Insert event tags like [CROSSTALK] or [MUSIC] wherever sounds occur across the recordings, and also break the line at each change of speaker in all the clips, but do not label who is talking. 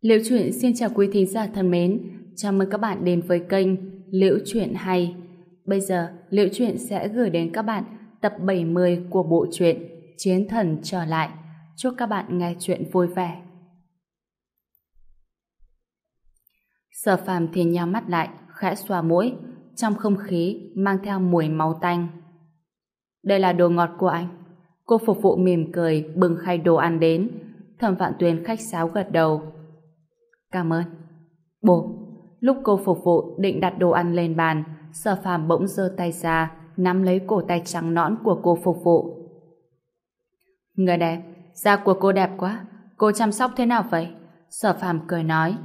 Liễu truyện xin chào quý thính giả thân mến, chào mừng các bạn đến với kênh Liễu truyện hay. Bây giờ, Liễu truyện sẽ gửi đến các bạn tập 70 của bộ truyện Chiến thần trở lại. Chúc các bạn nghe chuyện vui vẻ. Sở phàm thì nhắm mắt lại, khẽ xoa mũi, trong không khí mang theo mùi máu tanh. Đây là đồ ngọt của anh. Cô phục vụ mỉm cười, bưng khay đồ ăn đến. Thẩm Vạn Tuyền khách sáo gật đầu. Cảm ơn. Bố, lúc cô phục vụ định đặt đồ ăn lên bàn, sở phàm bỗng giơ tay ra, nắm lấy cổ tay trắng nõn của cô phục vụ. Người đẹp, da của cô đẹp quá, cô chăm sóc thế nào vậy? Sở phàm cười nói.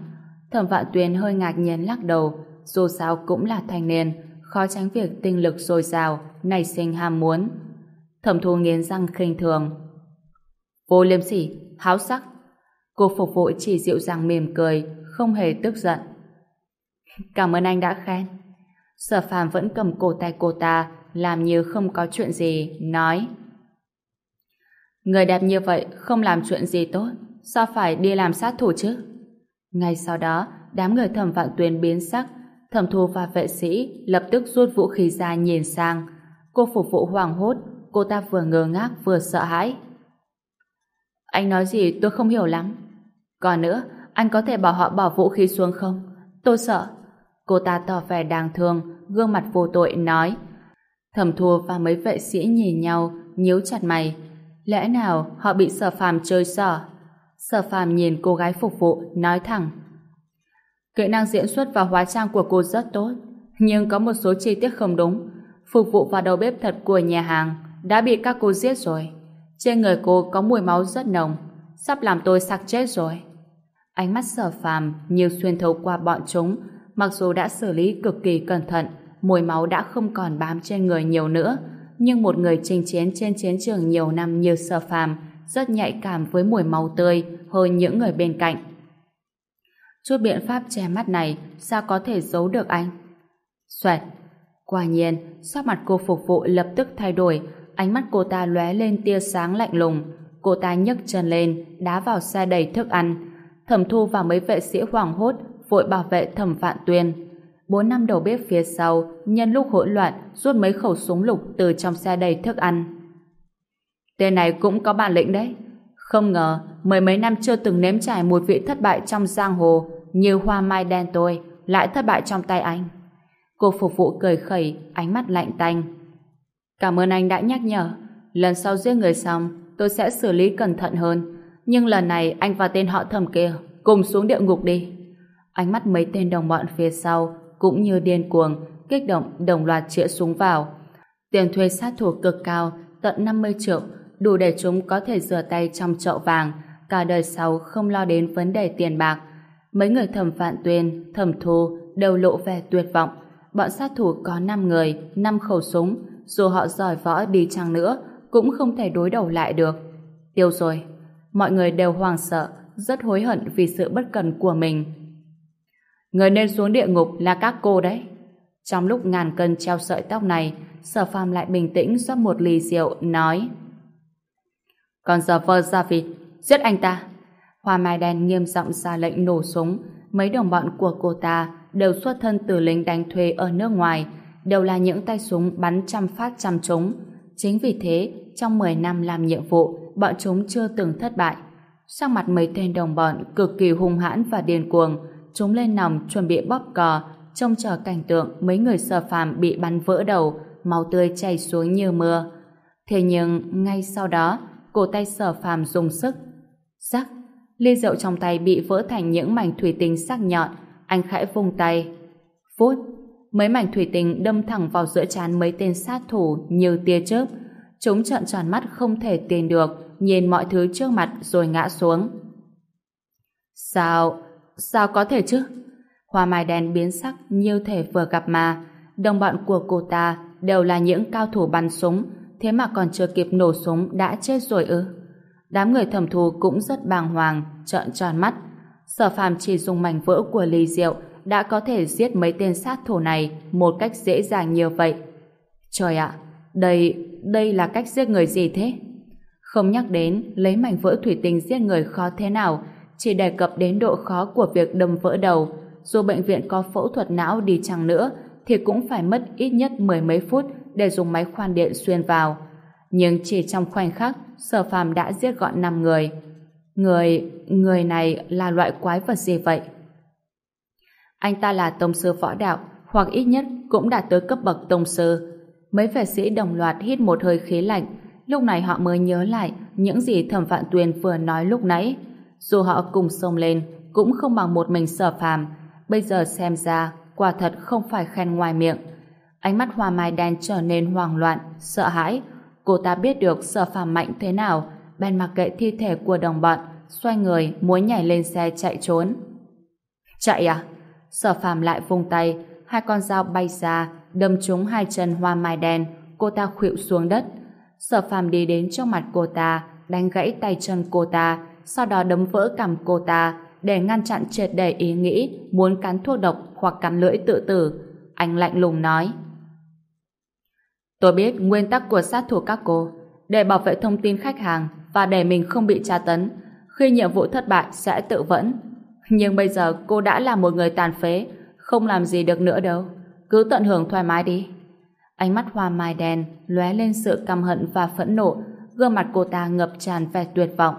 Thẩm Vạn Tuyền hơi ngạc nhiên lắc đầu, dù sao cũng là thanh niên, khó tránh việc tinh lực dồi dào, nảy sinh ham muốn. Thẩm thu nghiến răng khinh thường. Vô liêm sỉ, háo sắc. Cô phục vụ chỉ dịu dàng mỉm cười, không hề tức giận. Cảm ơn anh đã khen. Sở phàm vẫn cầm cổ tay cô ta, làm như không có chuyện gì, nói. Người đẹp như vậy không làm chuyện gì tốt, sao phải đi làm sát thủ chứ? Ngay sau đó, đám người thẩm vạn tuyên biến sắc, thẩm thu và vệ sĩ lập tức rút vũ khí ra nhìn sang. Cô phục vụ hoảng hốt, cô ta vừa ngơ ngác vừa sợ hãi. Anh nói gì tôi không hiểu lắm. Còn nữa, anh có thể bảo họ bỏ vũ khí xuống không? Tôi sợ. Cô ta tỏ vẻ đáng thương, gương mặt vô tội nói. Thẩm thua và mấy vệ sĩ nhìn nhau, nhíu chặt mày. Lẽ nào họ bị sở phàm chơi sở? Sở phàm nhìn cô gái phục vụ, nói thẳng. Kỹ năng diễn xuất và hóa trang của cô rất tốt, nhưng có một số chi tiết không đúng. Phục vụ và đầu bếp thật của nhà hàng đã bị các cô giết rồi. Trên người cô có mùi máu rất nồng, sắp làm tôi sặc chết rồi. Ánh mắt sở phàm như xuyên thấu qua bọn chúng, mặc dù đã xử lý cực kỳ cẩn thận, mùi máu đã không còn bám trên người nhiều nữa, nhưng một người chinh chiến trên chiến trường nhiều năm như sở phàm rất nhạy cảm với mùi máu tươi hơn những người bên cạnh. Chút biện pháp che mắt này sao có thể giấu được anh? Xoẹt! Quả nhiên, sắc mặt cô phục vụ lập tức thay đổi, ánh mắt cô ta lóe lên tia sáng lạnh lùng. Cô ta nhấc chân lên, đá vào xe đầy thức ăn. Thẩm thu và mấy vệ sĩ hoảng hốt, vội bảo vệ thẩm vạn tuyên. Bốn năm đầu bếp phía sau, nhân lúc hỗn loạn, rút mấy khẩu súng lục từ trong xe đầy thức ăn. Tên này cũng có bản lĩnh đấy. Không ngờ, mười mấy năm chưa từng nếm trải một vị thất bại trong giang hồ, như hoa mai đen tôi, lại thất bại trong tay anh. Cô phục vụ cười khẩy, ánh mắt lạnh tanh. Cảm ơn anh đã nhắc nhở. Lần sau giết người xong, tôi sẽ xử lý cẩn thận hơn. Nhưng lần này anh và tên họ thầm kia cùng xuống địa ngục đi. Ánh mắt mấy tên đồng bọn phía sau cũng như điên cuồng, kích động đồng loạt chĩa súng vào. Tiền thuê sát thủ cực cao, tận 50 triệu, đủ để chúng có thể rửa tay trong chậu vàng, cả đời sau không lo đến vấn đề tiền bạc. Mấy người thẩm phạn tuyên, thẩm thu đều lộ vẻ tuyệt vọng. Bọn sát thủ có 5 người, 5 khẩu súng, dù họ giỏi võ đi chăng nữa, cũng không thể đối đầu lại được. Tiêu rồi. Mọi người đều hoang sợ, rất hối hận vì sự bất cần của mình. Người nên xuống địa ngục là các cô đấy. Trong lúc ngàn cân treo sợi tóc này, sở phàm lại bình tĩnh rót một ly rượu, nói Còn giờ vơ ra vịt, giết anh ta. Hoa mai đen nghiêm giọng ra lệnh nổ súng, mấy đồng bọn của cô ta đều xuất thân từ lính đánh thuê ở nước ngoài, đều là những tay súng bắn trăm phát trăm trúng. Chính vì thế, trong 10 năm làm nhiệm vụ, bọn chúng chưa từng thất bại. Sang mặt mấy tên đồng bọn cực kỳ hung hãn và điên cuồng, chúng lên nòng chuẩn bị bóp cò, trông chờ cảnh tượng mấy người sở phàm bị bắn vỡ đầu, máu tươi chảy xuống như mưa. Thế nhưng, ngay sau đó, cổ tay sở phàm dùng sức. Rắc, ly rượu trong tay bị vỡ thành những mảnh thủy tinh sắc nhọn, anh khẽ vung tay. Phút, mấy mảnh thủy tinh đâm thẳng vào giữa trán mấy tên sát thủ như tia chớp. Chúng trợn tròn mắt không thể tin được, nhìn mọi thứ trước mặt rồi ngã xuống. Sao? Sao có thể chứ? Hoa mai đen biến sắc như thể vừa gặp mà Đồng bọn của cô ta đều là những cao thủ bắn súng, thế mà còn chưa kịp nổ súng đã chết rồi ư? Đám người thẩm thù cũng rất bàng hoàng, trợn tròn mắt. Sở phàm chỉ dùng mảnh vỡ của ly rượu đã có thể giết mấy tên sát thủ này một cách dễ dàng như vậy. Trời ạ, đây, đây là cách giết người gì thế? Không nhắc đến lấy mảnh vỡ thủy tinh giết người khó thế nào, chỉ đề cập đến độ khó của việc đâm vỡ đầu. Dù bệnh viện có phẫu thuật não đi chăng nữa, thì cũng phải mất ít nhất mười mấy phút để dùng máy khoan điện xuyên vào. Nhưng chỉ trong khoảnh khắc, Sở Phàm đã giết gọn 5 người. Người, người này là loại quái vật gì vậy? Anh ta là tông sư võ đạo, hoặc ít nhất cũng đạt tới cấp bậc tông sư. Mấy vệ sĩ đồng loạt hít một hơi khí lạnh, lúc này họ mới nhớ lại những gì Thẩm Vạn Tuyền vừa nói lúc nãy. Dù họ cùng xông lên, cũng không bằng một mình sở phàm. Bây giờ xem ra, quả thật không phải khen ngoài miệng. Ánh mắt hoa mai đen trở nên hoang loạn, sợ hãi. Cô ta biết được sở phàm mạnh thế nào, bèn mặc kệ thi thể của đồng bọn, xoay người muốn nhảy lên xe chạy trốn. Chạy à? Sở phàm lại vung tay, hai con dao bay ra, đâm trúng hai chân hoa mai đen, cô ta khuỵu xuống đất. Sở phàm đi đến trước mặt cô ta, đánh gãy tay chân cô ta, sau đó đấm vỡ cằm cô ta để ngăn chặn triệt để ý nghĩ muốn cắn thuốc độc hoặc cắn lưỡi tự tử. Anh lạnh lùng nói. Tôi biết nguyên tắc của sát thủ các cô để bảo vệ thông tin khách hàng và để mình không bị tra tấn. Khi nhiệm vụ thất bại sẽ tự vẫn. Nhưng bây giờ cô đã là một người tàn phế, không làm gì được nữa đâu. Cứ tận hưởng thoải mái đi. Ánh mắt hoa mai đen lóe lên sự căm hận và phẫn nộ, gương mặt cô ta ngập tràn vẻ tuyệt vọng.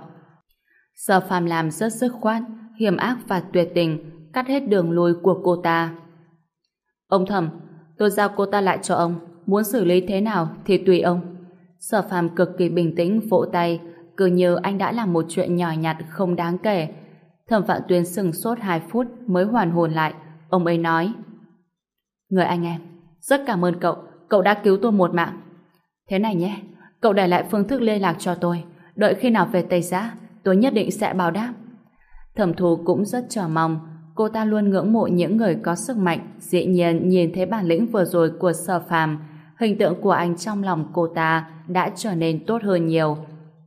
Sở phàm làm rất sức khoát, hiểm ác và tuyệt tình, cắt hết đường lùi của cô ta. Ông thầm, tôi giao cô ta lại cho ông, muốn xử lý thế nào thì tùy ông. Sở phàm cực kỳ bình tĩnh vỗ tay, cứ như anh đã làm một chuyện nhỏ nhặt không đáng kể. Thẩm Vạn Tuyến sừng sốt 2 phút mới hoàn hồn lại, ông ấy nói: "Người anh em, rất cảm ơn cậu, cậu đã cứu tôi một mạng. Thế này nhé, cậu để lại phương thức liên lạc cho tôi, đợi khi nào về Tây Giã, tôi nhất định sẽ báo đáp." Thẩm Thù cũng rất chờ mong, cô ta luôn ngưỡng mộ những người có sức mạnh, dĩ nhiên nhìn thấy bản lĩnh vừa rồi của Sở Phàm, hình tượng của anh trong lòng cô ta đã trở nên tốt hơn nhiều.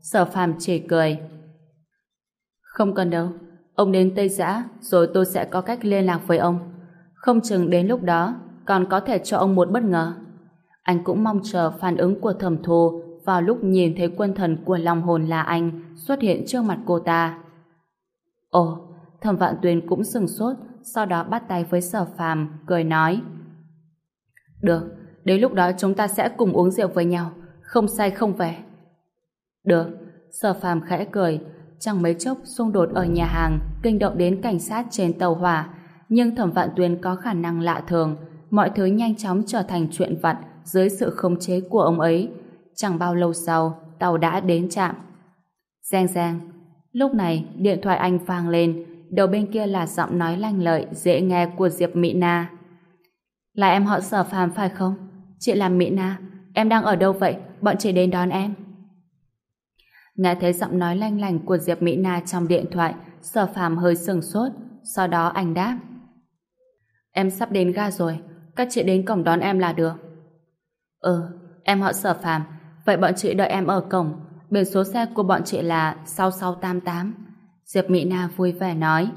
Sở Phàm chỉ cười. Không cần đâu, ông đến Tây Giã rồi tôi sẽ có cách liên lạc với ông. Không chừng đến lúc đó còn có thể cho ông một bất ngờ. Anh cũng mong chờ phản ứng của thẩm thù vào lúc nhìn thấy quân thần của lòng hồn là anh xuất hiện trước mặt cô ta. Ồ, thẩm vạn tuyên cũng sừng sốt, sau đó bắt tay với sở phàm, cười nói. Được, đến lúc đó chúng ta sẽ cùng uống rượu với nhau, không say không về. Được, sở phàm khẽ cười, chẳng mấy chốc xung đột ở nhà hàng kinh động đến cảnh sát trên tàu hỏa, nhưng thẩm vạn tuyên có khả năng lạ thường, mọi thứ nhanh chóng trở thành chuyện vặt dưới sự khống chế của ông ấy. Chẳng bao lâu sau, tàu đã đến trạm. Giang giang, Lúc này, điện thoại anh vang lên, đầu bên kia là giọng nói lanh lợi, dễ nghe của Diệp Mỹ Na. Là em họ sở phàm phải không? Chị là Mỹ Na, em đang ở đâu vậy? Bọn chị đến đón em. Nghe thấy giọng nói lanh lành của Diệp Mỹ Na trong điện thoại, sở phàm hơi sừng sốt, sau đó anh đáp. Em sắp đến ga rồi, các chị đến cổng đón em là được. Ừ, em họ sở phàm, vậy bọn chị đợi em ở cổng, Biển số xe của bọn chị là 6688. Diệp Mỹ Na vui vẻ nói.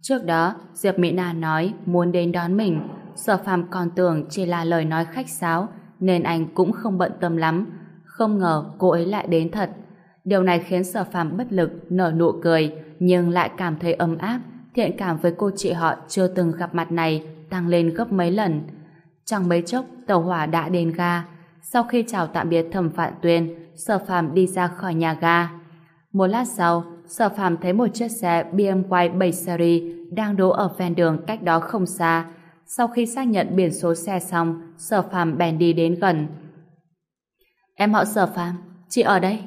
Trước đó, Diệp Mỹ Na nói muốn đến đón mình. Sở phàm còn tưởng chỉ là lời nói khách sáo, nên anh cũng không bận tâm lắm. Không ngờ cô ấy lại đến thật. Điều này khiến sở phàm bất lực, nở nụ cười, nhưng lại cảm thấy ấm áp, thiện cảm với cô chị họ chưa từng gặp mặt này tăng lên gấp mấy lần. Chẳng mấy chốc, tàu hỏa đã đến ga. Sau khi chào tạm biệt thẩm phạn tuyên, Sở phàm đi ra khỏi nhà ga. Một lát sau, Sở phàm thấy một chiếc xe BMW 7 Series đang đỗ ở ven đường cách đó không xa. Sau khi xác nhận biển số xe xong, Sở phàm bèn đi đến gần. Em họ Sở phàm, chị ở đây.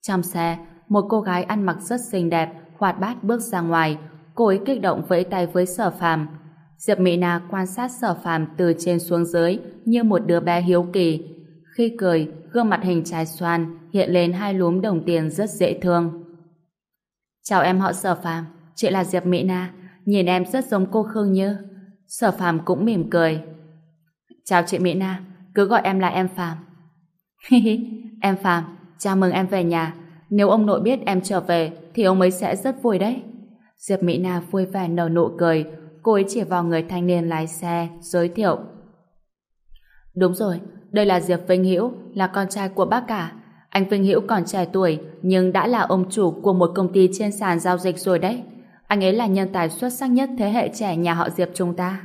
Trong xe, một cô gái ăn mặc rất xinh đẹp, hoạt bát bước ra ngoài. Cô ấy kích động vẫy tay với Sở phàm. Diệp Mỹ Na quan sát Sở Phạm từ trên xuống dưới như một đứa bé hiếu kỳ. Khi cười, gương mặt hình trái xoan hiện lên hai lúm đồng tiền rất dễ thương. Chào em họ Sở Phàm, chị là Diệp Mỹ Na, nhìn em rất giống cô Khương Như. Sở Phàm cũng mỉm cười. Chào chị Mỹ Na, cứ gọi em là em Phàm. Hi hi, em Phàm, chào mừng em về nhà. Nếu ông nội biết em trở về thì ông ấy sẽ rất vui đấy. Diệp Mỹ Na vui vẻ nở nụ cười, cô ấy chỉ vào người thanh niên lái xe, giới thiệu. Đúng rồi, đây là Diệp Vinh Hữu, là con trai của bác cả. Anh Vinh Hữu còn trẻ tuổi, nhưng đã là ông chủ của một công ty trên sàn giao dịch rồi đấy. Anh ấy là nhân tài xuất sắc nhất thế hệ trẻ nhà họ Diệp chúng ta.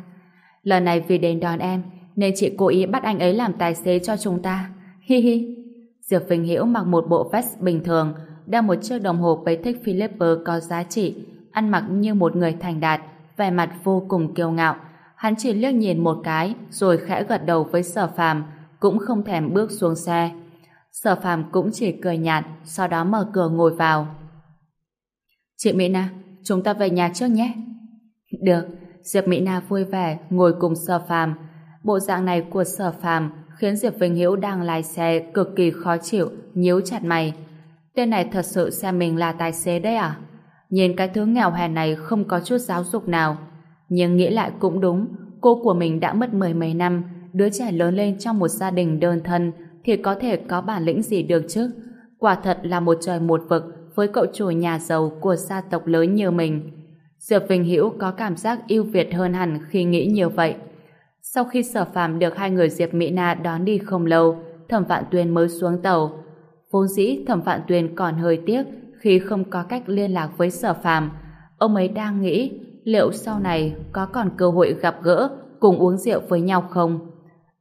Lần này vì đến đón em, nên chị cố ý bắt anh ấy làm tài xế cho chúng ta. Hi hi. Diệp Vinh Hiểu mặc một bộ vest bình thường, đeo một chiếc đồng hồ Patek Philippe có giá trị, ăn mặc như một người thành đạt, vẻ mặt vô cùng kiêu ngạo. Hắn chỉ liếc nhìn một cái, rồi khẽ gật đầu với sở phàm, cũng không thèm bước xuống xe. Sở phàm cũng chỉ cười nhạt, sau đó mở cửa ngồi vào. Chị Mỹ Na, chúng ta về nhà trước nhé. Được, Diệp Mỹ Na vui vẻ ngồi cùng sở phàm. Bộ dạng này của sở phàm khiến Diệp Vinh Hiễu đang lái xe cực kỳ khó chịu, nhíu chặt mày. Tên này thật sự xem mình là tài xế đấy à? Nhìn cái thứ nghèo hèn này không có chút giáo dục nào. Nhưng nghĩ lại cũng đúng, cô của mình đã mất mười mấy năm, đứa trẻ lớn lên trong một gia đình đơn thân thì có thể có bản lĩnh gì được chứ? Quả thật là một trời một vực với cậu chủ nhà giàu của gia tộc lớn như mình. Diệp Vinh Hữu có cảm giác ưu việt hơn hẳn khi nghĩ như vậy. Sau khi sở phàm được hai người Diệp Mỹ Na đón đi không lâu, Thẩm Vạn Tuyên mới xuống tàu. Vốn dĩ Thẩm Vạn Tuyên còn hơi tiếc khi không có cách liên lạc với sở phàm. Ông ấy đang nghĩ liệu sau này có còn cơ hội gặp gỡ cùng uống rượu với nhau không?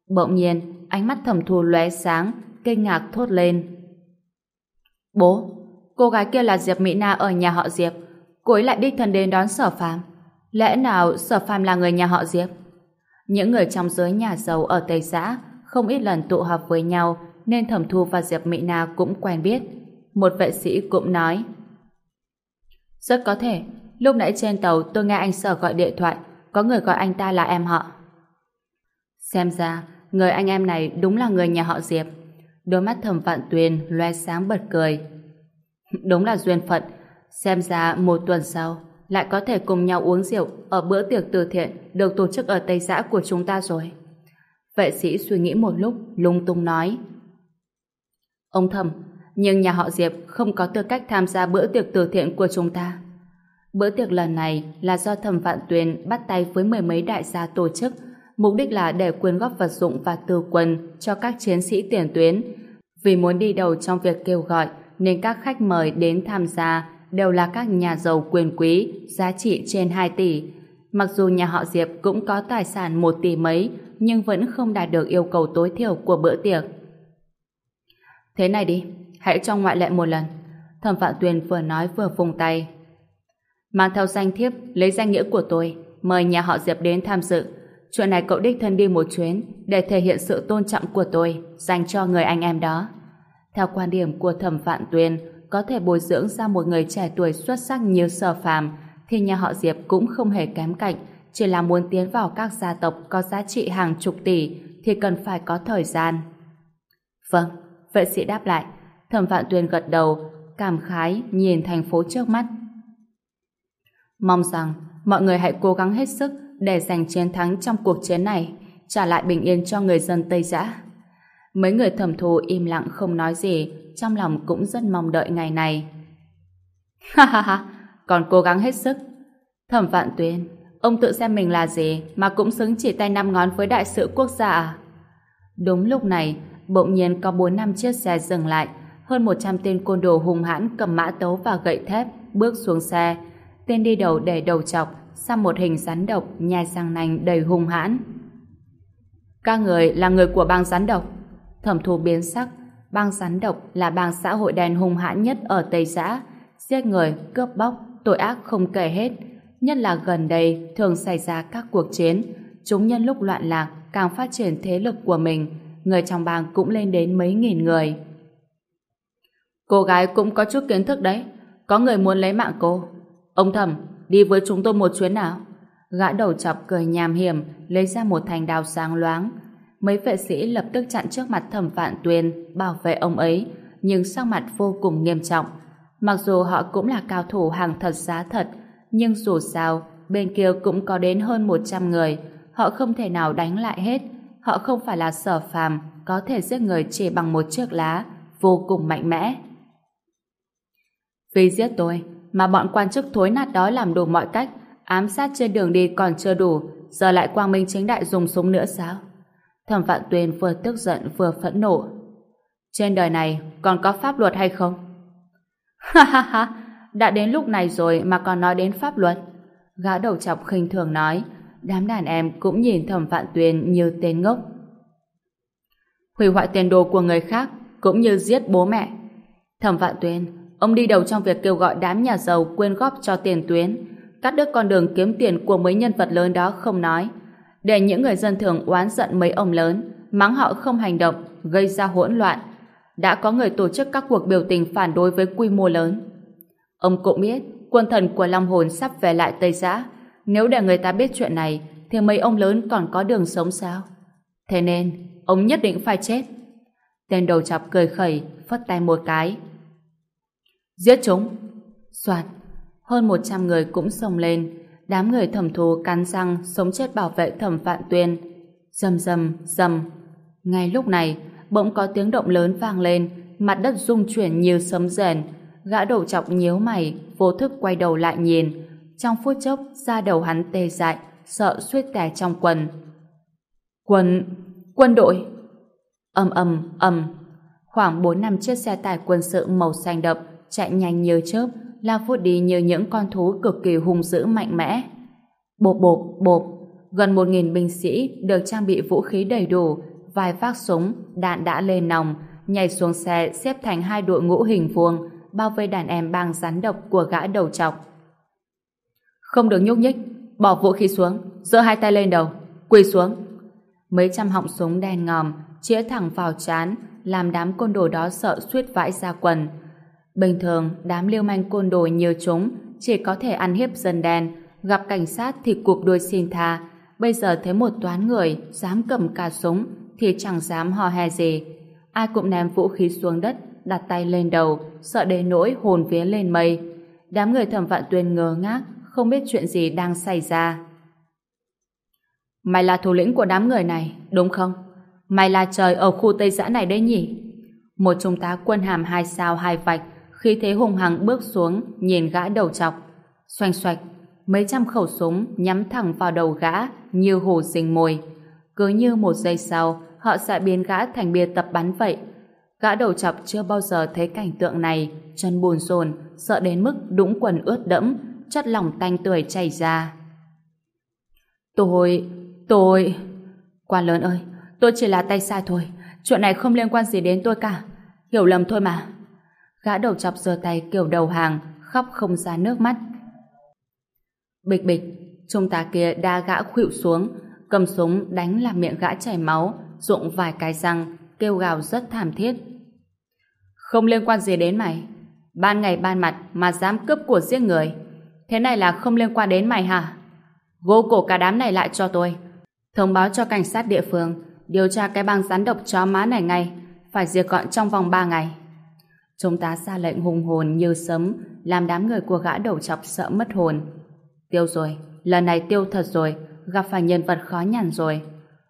Bỗng nhiên, ánh mắt thẩm thù lóe sáng, kinh ngạc thốt lên. Bố, cô gái kia là Diệp Mỹ Na ở nhà họ Diệp. Cô ấy lại đích thân đến đón sở phàm. Lẽ nào sở phàm là người nhà họ Diệp? Những người trong giới nhà giàu ở Tây xã không ít lần tụ họp với nhau nên Thẩm Thu và Diệp Mỹ Na cũng quen biết. Một vệ sĩ cũng nói Rất có thể, lúc nãy trên tàu tôi nghe anh Sở gọi điện thoại có người gọi anh ta là em họ. Xem ra, người anh em này đúng là người nhà họ Diệp. Đôi mắt thẩm vạn tuyền loe sáng bật cười. Đúng là duyên phận. Xem ra một tuần sau lại có thể cùng nhau uống rượu ở bữa tiệc từ thiện được tổ chức ở Tây Giã của chúng ta rồi. Vệ sĩ suy nghĩ một lúc, lung tung nói. Ông thầm, nhưng nhà họ Diệp không có tư cách tham gia bữa tiệc từ thiện của chúng ta. Bữa tiệc lần này là do thẩm vạn tuyền bắt tay với mười mấy đại gia tổ chức, mục đích là để quyên góp vật dụng và tư quân cho các chiến sĩ tiền tuyến. Vì muốn đi đầu trong việc kêu gọi, nên các khách mời đến tham gia đều là các nhà giàu quyền quý, giá trị trên 2 tỷ. Mặc dù nhà họ Diệp cũng có tài sản 1 tỷ mấy, nhưng vẫn không đạt được yêu cầu tối thiểu của bữa tiệc. Thế này đi, hãy cho ngoại lệ một lần. Thẩm phạm Tuyền vừa nói vừa vùng tay. Mang theo danh thiếp, lấy danh nghĩa của tôi, mời nhà họ Diệp đến tham dự. Chuyện này cậu đích thân đi một chuyến để thể hiện sự tôn trọng của tôi dành cho người anh em đó. Theo quan điểm của Thẩm phạm Tuyền, có thể bồi dưỡng ra một người trẻ tuổi xuất sắc như Sở Phàm thì nhà họ Diệp cũng không hề kém cạnh, chỉ là muốn tiến vào các gia tộc có giá trị hàng chục tỷ thì cần phải có thời gian. Vâng, vệ sĩ đáp lại. Thẩm Vạn Tuyền gật đầu, cảm khái nhìn thành phố trước mắt. Mong rằng mọi người hãy cố gắng hết sức để giành chiến thắng trong cuộc chiến này, trả lại bình yên cho người dân Tây Giã. Mấy người thẩm thù im lặng không nói gì, trong lòng cũng rất mong đợi ngày này. Ha ha ha, còn cố gắng hết sức. Thẩm Vạn Tuyên, ông tự xem mình là gì mà cũng xứng chỉ tay năm ngón với đại sự quốc gia à? Đúng lúc này, bỗng nhiên có bốn năm chiếc xe dừng lại, hơn 100 tên côn đồ hung hãn cầm mã tấu và gậy thép bước xuống xe. Tên đi đầu để đầu chọc, xăm một hình rắn độc nhai răng nanh đầy hung hãn. Các người là người của bang rắn độc. Thẩm thù biến sắc, bang rắn độc là bang xã hội đen hung hãn nhất ở Tây Giã. Giết người, cướp bóc, tội ác không kể hết. Nhất là gần đây thường xảy ra các cuộc chiến. Chúng nhân lúc loạn lạc càng phát triển thế lực của mình. Người trong bang cũng lên đến mấy nghìn người. Cô gái cũng có chút kiến thức đấy. Có người muốn lấy mạng cô. Ông thẩm, đi với chúng tôi một chuyến nào? Gã đầu chọc cười nhàm hiểm, lấy ra một thành đào sáng loáng. Mấy vệ sĩ lập tức chặn trước mặt thẩm vạn tuyền, bảo vệ ông ấy, nhưng sắc mặt vô cùng nghiêm trọng. Mặc dù họ cũng là cao thủ hàng thật giá thật, nhưng dù sao, bên kia cũng có đến hơn 100 người. Họ không thể nào đánh lại hết. Họ không phải là sở phàm, có thể giết người chỉ bằng một chiếc lá, vô cùng mạnh mẽ. Vì giết tôi, mà bọn quan chức thối nát đó làm đủ mọi cách, ám sát trên đường đi còn chưa đủ, giờ lại quang minh chính đại dùng súng nữa sao? Thẩm Vạn Tuyền vừa tức giận vừa phẫn nộ. Trên đời này còn có pháp luật hay không? Ha ha ha, đã đến lúc này rồi mà còn nói đến pháp luật. Gã đầu chọc khinh thường nói, đám đàn em cũng nhìn thẩm vạn tuyền như tên ngốc. Hủy hoại tiền đồ của người khác cũng như giết bố mẹ. Thẩm vạn tuyền, ông đi đầu trong việc kêu gọi đám nhà giàu quyên góp cho tiền tuyến, cắt đứt con đường kiếm tiền của mấy nhân vật lớn đó không nói, để những người dân thường oán giận mấy ông lớn, mắng họ không hành động, gây ra hỗn loạn. Đã có người tổ chức các cuộc biểu tình phản đối với quy mô lớn. Ông cũng biết, quân thần của Long Hồn sắp về lại Tây Giã. Nếu để người ta biết chuyện này, thì mấy ông lớn còn có đường sống sao? Thế nên, ông nhất định phải chết. Tên đầu chọc cười khẩy, phất tay một cái. Giết chúng! Soạt! Hơn 100 người cũng xông lên. Đám người thẩm thù cắn răng sống chết bảo vệ thẩm phạn tuyên. Dầm dầm, dầm. Ngay lúc này, bỗng có tiếng động lớn vang lên, mặt đất rung chuyển như sấm rền. Gã đầu chọc nhíu mày, vô thức quay đầu lại nhìn. Trong phút chốc, da đầu hắn tê dại, sợ suýt tè trong quần. Quân... quân đội... ầm ầm ầm khoảng 4 năm chiếc xe tải quân sự màu xanh đậm chạy nhanh như chớp. Lao vút đi như những con thú cực kỳ hung dữ mạnh mẽ. Bộp bộp bộp. Gần 1.000 binh sĩ được trang bị vũ khí đầy đủ, vài vác súng, đạn đã lên nòng, nhảy xuống xe xếp thành hai đội ngũ hình vuông, bao vây đàn em bang rắn độc của gã đầu trọc không được nhúc nhích, bỏ vũ khí xuống, giơ hai tay lên đầu, quỳ xuống. Mấy trăm họng súng đen ngòm, chĩa thẳng vào chán, làm đám côn đồ đó sợ suýt vãi ra quần. Bình thường, đám liêu manh côn đồ như chúng chỉ có thể ăn hiếp dân đen, gặp cảnh sát thì cụp đuôi xin tha. Bây giờ thấy một toán người dám cầm cả súng thì chẳng dám hò hè gì. Ai cũng ném vũ khí xuống đất, đặt tay lên đầu, sợ đến nỗi hồn vía lên mây. Đám người thẩm vạn tuyên ngơ ngác, không biết chuyện gì đang xảy ra. Mày là thủ lĩnh của đám người này, đúng không? Mày là trời ở khu Tây Giã này đấy nhỉ? Một trung tá quân hàm hai sao hai vạch, khi thế hùng hằng bước xuống, nhìn gã đầu chọc. xoành xoạch, mấy trăm khẩu súng nhắm thẳng vào đầu gã như hồ rình mồi. Cứ như một giây sau, họ sẽ biến gã thành bia tập bắn vậy. Gã đầu chọc chưa bao giờ thấy cảnh tượng này, chân buồn rồn, sợ đến mức đũng quần ướt đẫm, chất lỏng tanh tưởi chảy ra. Tôi, tôi... Quan lớn ơi, Tôi chỉ là tay sai thôi. Chuyện này không liên quan gì đến tôi cả. Hiểu lầm thôi mà. Gã đầu chọc giơ tay kiểu đầu hàng, khóc không ra nước mắt. Bịch bịch, trung tá kia đa gã khuỵu xuống, cầm súng đánh làm miệng gã chảy máu, rụng vài cái răng, kêu gào rất thảm thiết. Không liên quan gì đến mày. Ban ngày ban mặt mà dám cướp của giết người. Thế này là không liên quan đến mày hả? Gô cổ cả đám này lại cho tôi. Thông báo cho cảnh sát địa phương điều tra cái băng rắn độc chó má này ngay, phải diệt gọn trong vòng 3 ngày. Chúng ta ra lệnh hùng hồn như sấm, làm đám người của gã đầu chọc sợ mất hồn. Tiêu rồi, lần này tiêu thật rồi, gặp phải nhân vật khó nhằn rồi.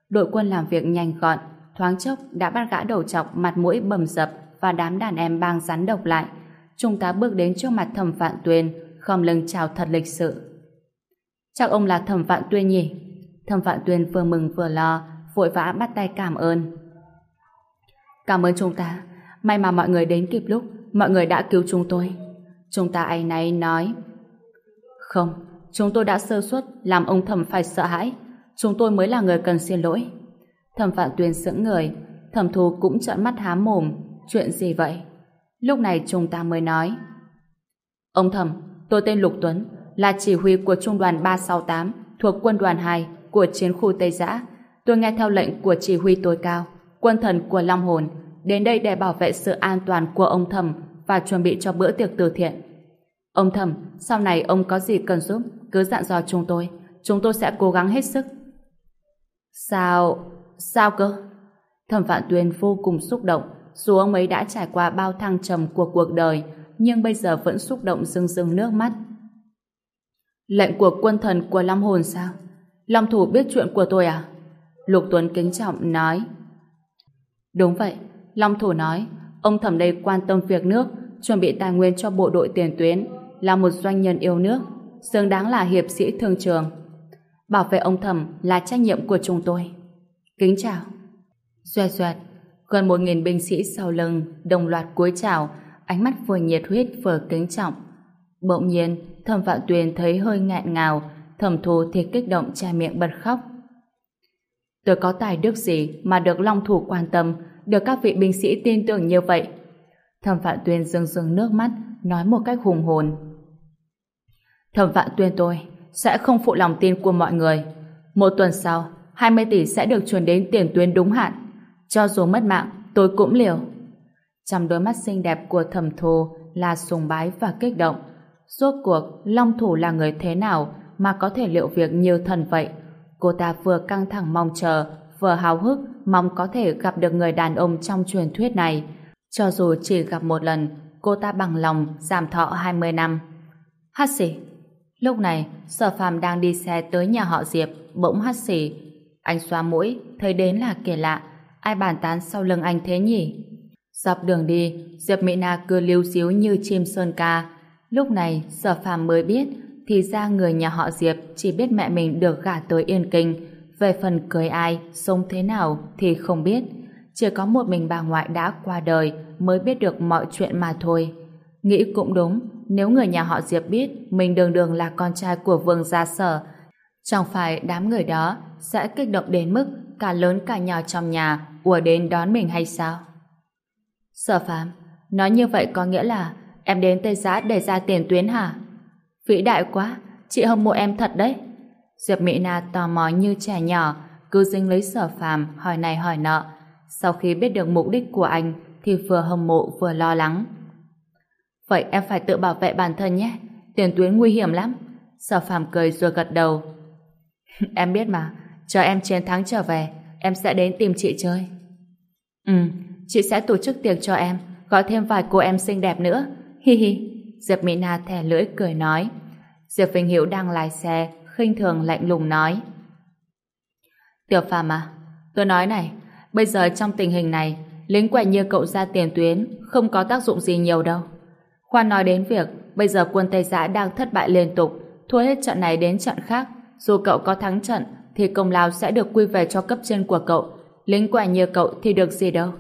Đội quân làm việc nhanh gọn, thoáng chốc đã bắt gã đầu chọc mặt mũi bầm dập và đám đàn em bang rắn độc lại. Chúng ta bước đến trước mặt thẩm vạn tuyên, không lưng chào thật lịch sự. Chắc ông là thẩm vạn tuyên nhỉ? Thẩm vạn tuyên vừa mừng vừa lo, vội vã bắt tay cảm ơn. Cảm ơn chúng ta. May mà mọi người đến kịp lúc, mọi người đã cứu chúng tôi. Chúng ta ấy náy nói. Không, chúng tôi đã sơ suất, làm ông thẩm phải sợ hãi. Chúng tôi mới là người cần xin lỗi. Thẩm Phạm Tuyên sững người, thẩm thù cũng trợn mắt há mồm. Chuyện gì vậy? Lúc này chúng ta mới nói. Ông thẩm, tôi tên Lục Tuấn, là chỉ huy của trung đoàn 368 thuộc quân đoàn 2 của chiến khu Tây Giã Tôi nghe theo lệnh của chỉ huy tối cao, quân thần của Long Hồn, đến đây để bảo vệ sự an toàn của ông Thẩm và chuẩn bị cho bữa tiệc từ thiện. Ông Thẩm, sau này ông có gì cần giúp, cứ dặn dò chúng tôi, chúng tôi sẽ cố gắng hết sức. Sao? Sao cơ? Thẩm Vạn Tuyên vô cùng xúc động, dù ông ấy đã trải qua bao thăng trầm của cuộc đời, nhưng bây giờ vẫn xúc động rưng rưng nước mắt. Lệnh của quân thần của Long Hồn sao? Long Thủ biết chuyện của tôi à? Lục Tuấn kính trọng nói Đúng vậy, Long Thủ nói ông thẩm đây quan tâm việc nước chuẩn bị tài nguyên cho bộ đội tiền tuyến là một doanh nhân yêu nước xứng đáng là hiệp sĩ thương trường. Bảo vệ ông thẩm là trách nhiệm của chúng tôi. Kính chào. Xoẹt xoẹt gần một nghìn binh sĩ sau lưng đồng loạt cúi chào ánh mắt vừa nhiệt huyết vừa kính trọng. Bỗng nhiên, thẩm vạn tuyền thấy hơi ngạn ngào, thẩm thù thì kích động che miệng bật khóc. Tôi có tài đức gì mà được Long Thủ quan tâm, được các vị binh sĩ tin tưởng như vậy? Thẩm Phạm Tuyên rưng rưng nước mắt, nói một cách hùng hồn. Thẩm Phạm Tuyên tôi sẽ không phụ lòng tin của mọi người. Một tuần sau, 20 tỷ sẽ được chuyển đến tiền tuyến đúng hạn. Cho dù mất mạng, tôi cũng liều. Trong đôi mắt xinh đẹp của thẩm thù là sùng bái và kích động. Rốt cuộc, Long Thủ là người thế nào mà có thể liệu việc như thần vậy? Cô ta vừa căng thẳng mong chờ, vừa háo hức mong có thể gặp được người đàn ông trong truyền thuyết này. Cho dù chỉ gặp một lần, cô ta bằng lòng giảm thọ 20 năm. Hát xỉ! Lúc này, sở phàm đang đi xe tới nhà họ Diệp, bỗng hát xỉ. Anh xoa mũi, thấy đến là kẻ lạ. Ai bàn tán sau lưng anh thế nhỉ? Dọc đường đi, Diệp Mỹ Na cứ liêu xíu như chim sơn ca. Lúc này, sở phàm mới biết thì ra người nhà họ Diệp chỉ biết mẹ mình được gả tới Yên Kinh. Về phần cưới ai, sống thế nào thì không biết. Chỉ có một mình bà ngoại đã qua đời mới biết được mọi chuyện mà thôi. Nghĩ cũng đúng, nếu người nhà họ Diệp biết mình đường đường là con trai của vương gia sở, chẳng phải đám người đó sẽ kích động đến mức cả lớn cả nhỏ trong nhà ùa đến đón mình hay sao? Sở phàm, nói như vậy có nghĩa là em đến Tây Giã để ra tiền tuyến hả? Vĩ đại quá, chị hâm mộ em thật đấy. Diệp Mỹ Na tò mò như trẻ nhỏ, cứ dính lấy sở phàm hỏi này hỏi nọ. Sau khi biết được mục đích của anh thì vừa hâm mộ vừa lo lắng. Vậy em phải tự bảo vệ bản thân nhé, tiền tuyến nguy hiểm lắm. Sở phàm cười rồi gật đầu. [LAUGHS] em biết mà, Cho em chiến thắng trở về, em sẽ đến tìm chị chơi. Ừ, chị sẽ tổ chức tiệc cho em, gọi thêm vài cô em xinh đẹp nữa. Hi hi. Diệp Mỹ Na thẻ lưỡi cười nói. Diệp Vinh Hiểu đang lái xe, khinh thường lạnh lùng nói. Tiểu Phàm à, tôi nói này, bây giờ trong tình hình này, lính quèn như cậu ra tiền tuyến không có tác dụng gì nhiều đâu. Khoan nói đến việc bây giờ quân Tây Giã đang thất bại liên tục, thua hết trận này đến trận khác, dù cậu có thắng trận thì công lao sẽ được quy về cho cấp trên của cậu, lính quèn như cậu thì được gì đâu.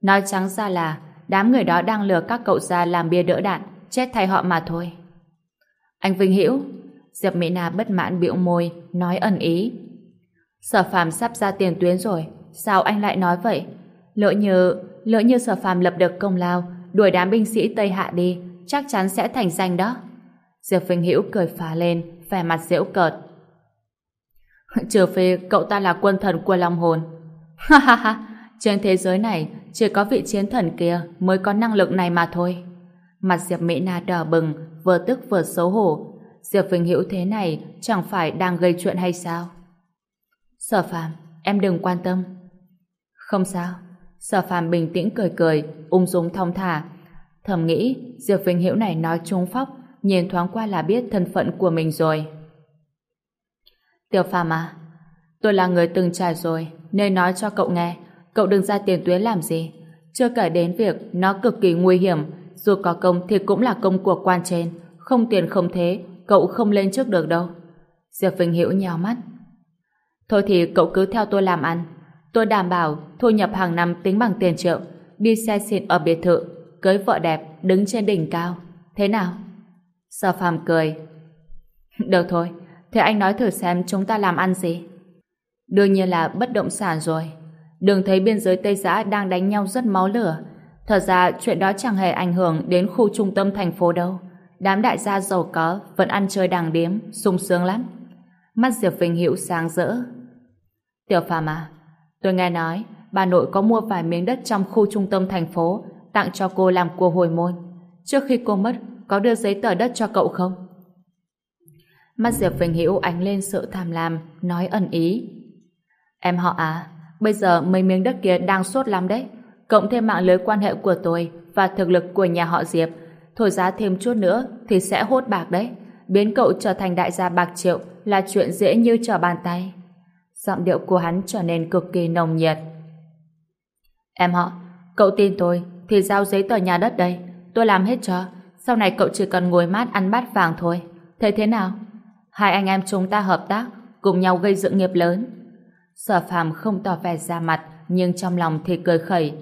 Nói trắng ra là đám người đó đang lừa các cậu ra làm bia đỡ đạn, chết thay họ mà thôi. Anh Vinh Hiểu, Diệp Mỹ Na bất mãn biểu môi, nói ẩn ý. Sở phàm sắp ra tiền tuyến rồi, sao anh lại nói vậy? Lỡ như, lỡ như sở phàm lập được công lao, đuổi đám binh sĩ Tây Hạ đi, chắc chắn sẽ thành danh đó. Diệp Vinh Hữu cười phá lên, vẻ mặt dễu cợt. [LAUGHS] Trừ phi cậu ta là quân thần của Long Hồn. [LAUGHS] Ha ha ha, trên thế giới này chỉ có vị chiến thần kia mới có năng lực này mà thôi. Mặt Diệp Mỹ Na đỏ bừng, vừa tức vừa xấu hổ. Diệp Vinh Hữu thế này chẳng phải đang gây chuyện hay sao? Sở Phạm, em đừng quan tâm. Không sao. Sở Phạm bình tĩnh cười cười, ung dung thong thả. Thầm nghĩ, Diệp Vinh Hữu này nói trúng phóc, nhìn thoáng qua là biết thân phận của mình rồi. Tiểu Phạm à, tôi là người từng trải rồi, nên nói cho cậu nghe, cậu đừng ra tiền tuyến làm gì. Chưa kể đến việc nó cực kỳ nguy hiểm, dù có công thì cũng là công của quan trên, không tiền không thế, cậu không lên trước được đâu. Diệp Vinh Hiểu nhào mắt. Thôi thì cậu cứ theo tôi làm ăn. Tôi đảm bảo thu nhập hàng năm tính bằng tiền triệu, đi xe xịn ở biệt thự, cưới vợ đẹp, đứng trên đỉnh cao. Thế nào? Sở phàm cười. [LAUGHS] Được thôi, thế anh nói thử xem chúng ta làm ăn gì? Đương nhiên là bất động sản rồi. Đừng thấy biên giới Tây Giã đang đánh nhau rất máu lửa, Thật ra chuyện đó chẳng hề ảnh hưởng đến khu trung tâm thành phố đâu. Đám đại gia giàu có vẫn ăn chơi đàng điếm, sung sướng lắm. Mắt Diệp Vinh Hiệu sáng rỡ. Tiểu Phàm à, tôi nghe nói bà nội có mua vài miếng đất trong khu trung tâm thành phố tặng cho cô làm của hồi môn. Trước khi cô mất, có đưa giấy tờ đất cho cậu không? Mắt Diệp Vinh Hiểu ánh lên sự tham lam, nói ẩn ý. Em họ à, bây giờ mấy miếng đất kia đang sốt lắm đấy cộng thêm mạng lưới quan hệ của tôi và thực lực của nhà họ Diệp, thổi giá thêm chút nữa thì sẽ hốt bạc đấy. Biến cậu trở thành đại gia bạc triệu là chuyện dễ như trở bàn tay. Giọng điệu của hắn trở nên cực kỳ nồng nhiệt. Em họ, cậu tin tôi thì giao giấy tờ nhà đất đây. Tôi làm hết cho. Sau này cậu chỉ cần ngồi mát ăn bát vàng thôi. Thế thế nào? Hai anh em chúng ta hợp tác, cùng nhau gây dựng nghiệp lớn. Sở phàm không tỏ vẻ ra mặt, nhưng trong lòng thì cười khẩy.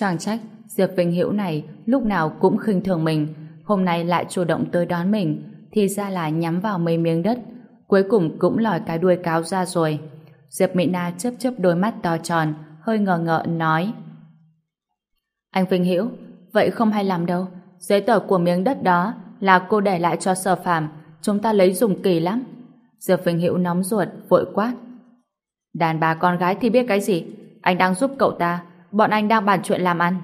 Chẳng trách, Diệp Vinh Hiểu này lúc nào cũng khinh thường mình. hôm nay lại chủ động tới đón mình, thì ra là nhắm vào mấy miếng đất, cuối cùng cũng lòi cái đuôi cáo ra rồi. Diệp Mỹ Na chớp chớp đôi mắt to tròn, hơi ngờ ngợ nói. Anh Vinh Hiểu, vậy không hay làm đâu. Giấy tờ của miếng đất đó là cô để lại cho sở phàm, chúng ta lấy dùng kỳ lắm. Diệp Vinh Hiểu nóng ruột, vội quát. Đàn bà con gái thì biết cái gì? Anh đang giúp cậu ta, bọn anh đang bàn chuyện làm ăn.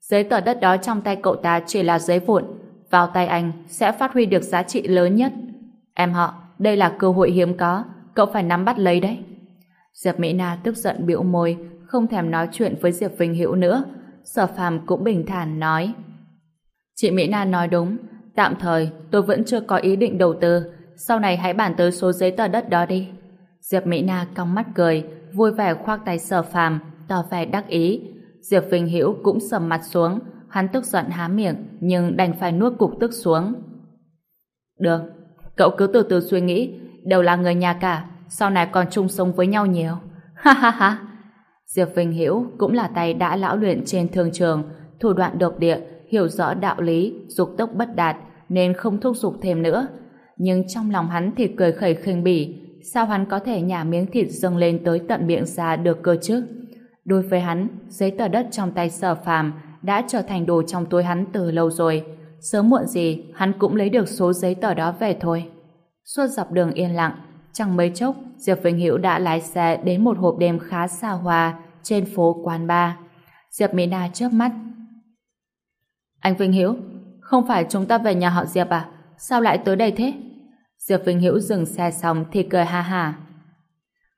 Giấy tờ đất đó trong tay cậu ta chỉ là giấy vụn, vào tay anh sẽ phát huy được giá trị lớn nhất. Em họ, đây là cơ hội hiếm có, cậu phải nắm bắt lấy đấy. Diệp Mỹ Na tức giận bĩu môi, không thèm nói chuyện với Diệp Vinh Hữu nữa. Sở Phàm cũng bình thản nói. Chị Mỹ Na nói đúng, tạm thời tôi vẫn chưa có ý định đầu tư, sau này hãy bàn tới số giấy tờ đất đó đi. Diệp Mỹ Na cong mắt cười, vui vẻ khoác tay Sở Phàm, tỏ vẻ đắc ý. Diệp Vinh Hữu cũng sầm mặt xuống, hắn tức giận há miệng, nhưng đành phải nuốt cục tức xuống. Được, cậu cứ từ từ suy nghĩ, đều là người nhà cả, sau này còn chung sống với nhau nhiều. [LAUGHS] Ha ha ha! Diệp Vinh Hiểu cũng là tay đã lão luyện trên thương trường, thủ đoạn độc địa, hiểu rõ đạo lý, dục tốc bất đạt, nên không thúc giục thêm nữa. Nhưng trong lòng hắn thì cười khẩy khinh bỉ, sao hắn có thể nhả miếng thịt dâng lên tới tận miệng ra được cơ chứ? Đối với hắn, giấy tờ đất trong tay sở phàm đã trở thành đồ trong túi hắn từ lâu rồi. Sớm muộn gì, hắn cũng lấy được số giấy tờ đó về thôi. Suốt dọc đường yên lặng, chẳng mấy chốc, Diệp Vinh Hữu đã lái xe đến một hộp đêm khá xa hoa trên phố Quan Ba. Diệp Mỹ Na chớp mắt. Anh Vinh Hữu, không phải chúng ta về nhà họ Diệp à? Sao lại tới đây thế? Diệp Vinh Hữu dừng xe xong thì cười ha hà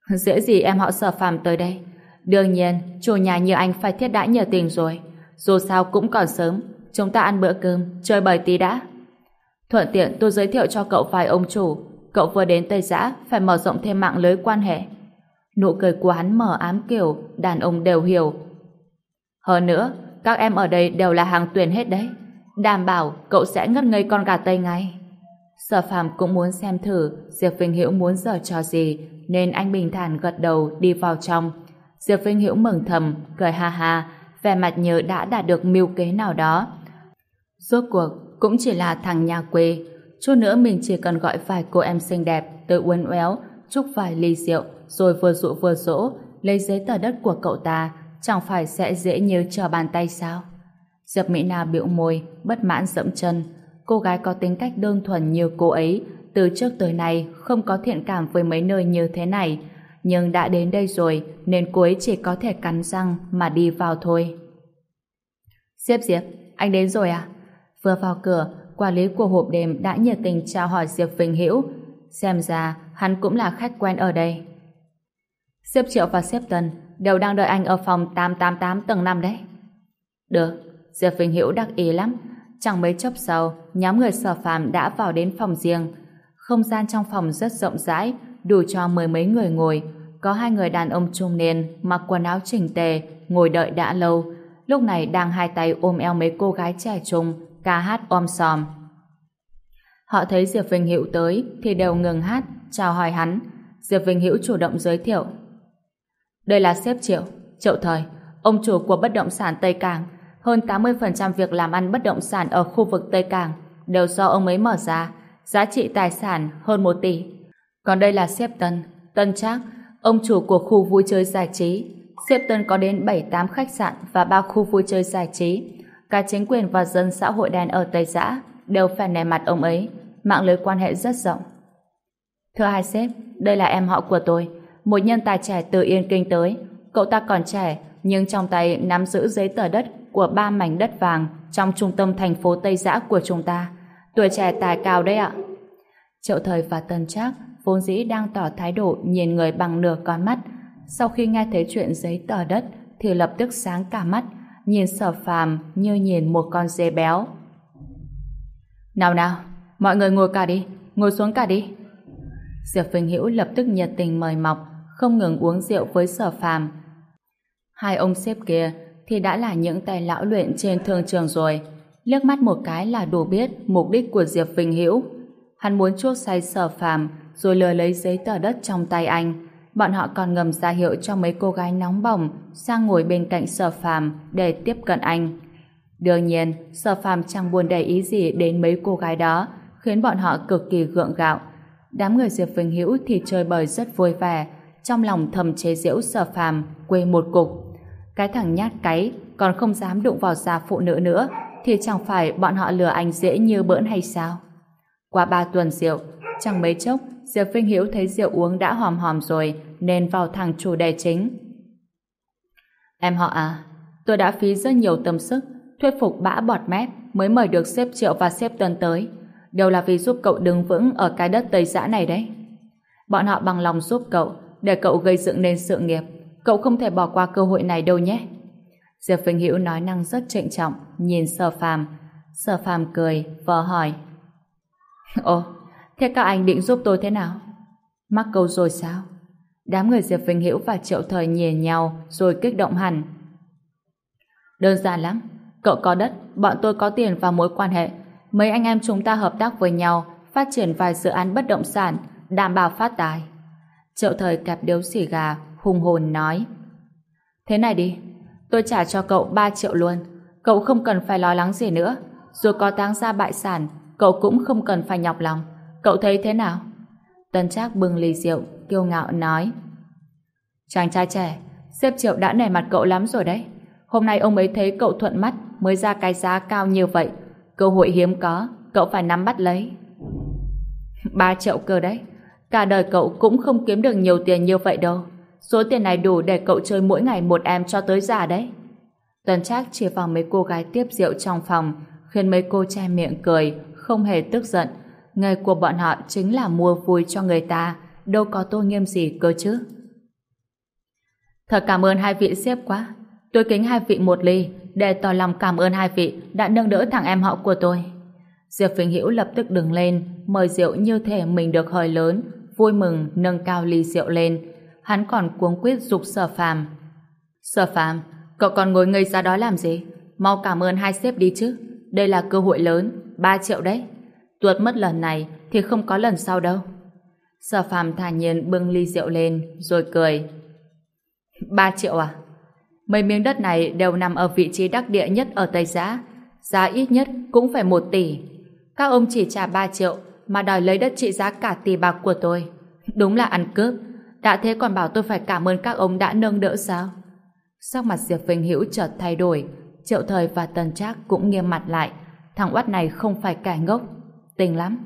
Dễ gì em họ sở phàm tới đây? Đương nhiên, chủ nhà như anh phải thiết đãi nhờ tình rồi. Dù sao cũng còn sớm, chúng ta ăn bữa cơm, chơi bời tí đã. Thuận tiện tôi giới thiệu cho cậu vài ông chủ. Cậu vừa đến Tây Giã, phải mở rộng thêm mạng lưới quan hệ. Nụ cười của hắn mở ám kiểu, đàn ông đều hiểu. Hơn nữa, các em ở đây đều là hàng tuyển hết đấy. Đảm bảo cậu sẽ ngất ngây con gà Tây ngay. Sở phàm cũng muốn xem thử Diệp Vinh Hiểu muốn giở trò gì nên anh bình thản gật đầu đi vào trong. Diệp Vinh Hiểu mừng thầm, cười ha ha, vẻ mặt như đã đạt được mưu kế nào đó. Rốt cuộc, cũng chỉ là thằng nhà quê. Chút nữa mình chỉ cần gọi vài cô em xinh đẹp tới uốn éo, chúc vài ly rượu, rồi vừa dụ vừa dỗ, lấy giấy tờ đất của cậu ta, chẳng phải sẽ dễ như trở bàn tay sao? Diệp Mỹ Na biểu môi, bất mãn dẫm chân. Cô gái có tính cách đơn thuần như cô ấy, từ trước tới nay không có thiện cảm với mấy nơi như thế này, nhưng đã đến đây rồi nên cô ấy chỉ có thể cắn răng mà đi vào thôi. Diệp Diệp, anh đến rồi à? Vừa vào cửa, quản lý của hộp đêm đã nhiệt tình chào hỏi Diệp Vinh Hữu. Xem ra hắn cũng là khách quen ở đây. Diệp Triệu và Diệp Tân đều đang đợi anh ở phòng 888 tầng 5 đấy. Được, Diệp Vinh Hữu đắc ý lắm. Chẳng mấy chốc sau, nhóm người sở phàm đã vào đến phòng riêng. Không gian trong phòng rất rộng rãi, đủ cho mười mấy người ngồi. Có hai người đàn ông trung niên mặc quần áo chỉnh tề, ngồi đợi đã lâu. Lúc này đang hai tay ôm eo mấy cô gái trẻ trung, ca hát om sòm. Họ thấy Diệp Vinh Hữu tới thì đều ngừng hát, chào hỏi hắn. Diệp Vinh Hữu chủ động giới thiệu. Đây là sếp Triệu, Triệu Thời, ông chủ của bất động sản Tây Cảng. Hơn 80% việc làm ăn bất động sản ở khu vực Tây Cảng đều do ông ấy mở ra, giá trị tài sản hơn 1 tỷ. Còn đây là sếp Tân, Tân Trác, ông chủ của khu vui chơi giải trí. Sếp Tân có đến 7-8 khách sạn và 3 khu vui chơi giải trí. Cả chính quyền và dân xã hội đen ở Tây Giã đều phải nề mặt ông ấy, mạng lưới quan hệ rất rộng. Thưa hai sếp, đây là em họ của tôi, một nhân tài trẻ từ Yên Kinh tới. Cậu ta còn trẻ, nhưng trong tay nắm giữ giấy tờ đất của ba mảnh đất vàng trong trung tâm thành phố Tây Giã của chúng ta. Tuổi trẻ tài cao đấy ạ. Triệu Thời và Tân Trác vốn dĩ đang tỏ thái độ nhìn người bằng nửa con mắt. Sau khi nghe thấy chuyện giấy tờ đất thì lập tức sáng cả mắt, nhìn sở phàm như nhìn một con dê béo. Nào nào, mọi người ngồi cả đi, ngồi xuống cả đi. Diệp Vinh Hữu lập tức nhiệt tình mời mọc, không ngừng uống rượu với sở phàm. Hai ông xếp kia thì đã là những tay lão luyện trên thương trường rồi. Liếc mắt một cái là đủ biết mục đích của Diệp Vinh Hữu. Hắn muốn chuốc say sở phàm rồi lừa lấy giấy tờ đất trong tay anh. Bọn họ còn ngầm ra hiệu cho mấy cô gái nóng bỏng sang ngồi bên cạnh sở phàm để tiếp cận anh. Đương nhiên, Sở Phàm chẳng buồn để ý gì đến mấy cô gái đó, khiến bọn họ cực kỳ gượng gạo. Đám người Diệp Vinh Hữu thì chơi bời rất vui vẻ, trong lòng thầm chế giễu Sở Phàm quê một cục. Cái thằng nhát cái còn không dám đụng vào da phụ nữ nữa, thì chẳng phải bọn họ lừa anh dễ như bỡn hay sao? Qua ba tuần rượu, chẳng mấy chốc, Diệp Vinh Hiếu thấy rượu uống đã hòm hòm rồi, nên vào thẳng chủ đề chính. Em họ à, tôi đã phí rất nhiều tâm sức, thuyết phục bã bọt mép mới mời được xếp triệu và xếp tuần tới. Đều là vì giúp cậu đứng vững ở cái đất Tây Giã này đấy. Bọn họ bằng lòng giúp cậu, để cậu gây dựng nên sự nghiệp. Cậu không thể bỏ qua cơ hội này đâu nhé. Diệp Vinh Hữu nói năng rất trịnh trọng, nhìn Sở Phàm. Sở Phàm cười, vờ hỏi. Ồ, thế các anh định giúp tôi thế nào? Mắc câu rồi sao? Đám người Diệp Vinh Hiễu và Triệu Thời nhìn nhau rồi kích động hẳn. Đơn giản lắm. Cậu có đất, bọn tôi có tiền và mối quan hệ. Mấy anh em chúng ta hợp tác với nhau, phát triển vài dự án bất động sản, đảm bảo phát tài. Triệu Thời kẹp điếu xỉ gà, hùng hồn nói. Thế này đi, tôi trả cho cậu 3 triệu luôn. Cậu không cần phải lo lắng gì nữa. Dù có táng ra bại sản, cậu cũng không cần phải nhọc lòng. Cậu thấy thế nào? Tân Trác bưng ly rượu, kiêu ngạo nói. Chàng trai trẻ, xếp triệu đã nể mặt cậu lắm rồi đấy. Hôm nay ông ấy thấy cậu thuận mắt mới ra cái giá cao như vậy. Cơ hội hiếm có, cậu phải nắm bắt lấy. Ba triệu cơ đấy. Cả đời cậu cũng không kiếm được nhiều tiền như vậy đâu. Số tiền này đủ để cậu chơi mỗi ngày một em cho tới già đấy. Tần Trác chỉ vào mấy cô gái tiếp rượu trong phòng, khiến mấy cô che miệng cười, không hề tức giận. Nghề của bọn họ chính là mua vui cho người ta, đâu có tô nghiêm gì cơ chứ. Thật cảm ơn hai vị xếp quá. Tôi kính hai vị một ly, để tỏ lòng cảm ơn hai vị đã nâng đỡ thằng em họ của tôi. Diệp Vĩnh Hữu lập tức đứng lên, mời rượu như thể mình được hơi lớn, vui mừng nâng cao ly rượu lên. Hắn còn cuống quyết dục sở phàm. Sở phàm, cậu còn ngồi ngây ra đó làm gì? Mau cảm ơn hai sếp đi chứ. Đây là cơ hội lớn, 3 triệu đấy. Tuột mất lần này thì không có lần sau đâu. Sở phàm thản nhiên bưng ly rượu lên, rồi cười. ba triệu à? Mấy miếng đất này đều nằm ở vị trí đắc địa nhất ở Tây Giã. Giá ít nhất cũng phải một tỷ. Các ông chỉ trả 3 triệu mà đòi lấy đất trị giá cả tỷ bạc của tôi. Đúng là ăn cướp. Đã thế còn bảo tôi phải cảm ơn các ông đã nâng đỡ sao? Sắc mặt Diệp Vinh Hữu chợt thay đổi. Triệu Thời và Tần Trác cũng nghiêm mặt lại. Thằng oát này không phải kẻ ngốc. Tình lắm.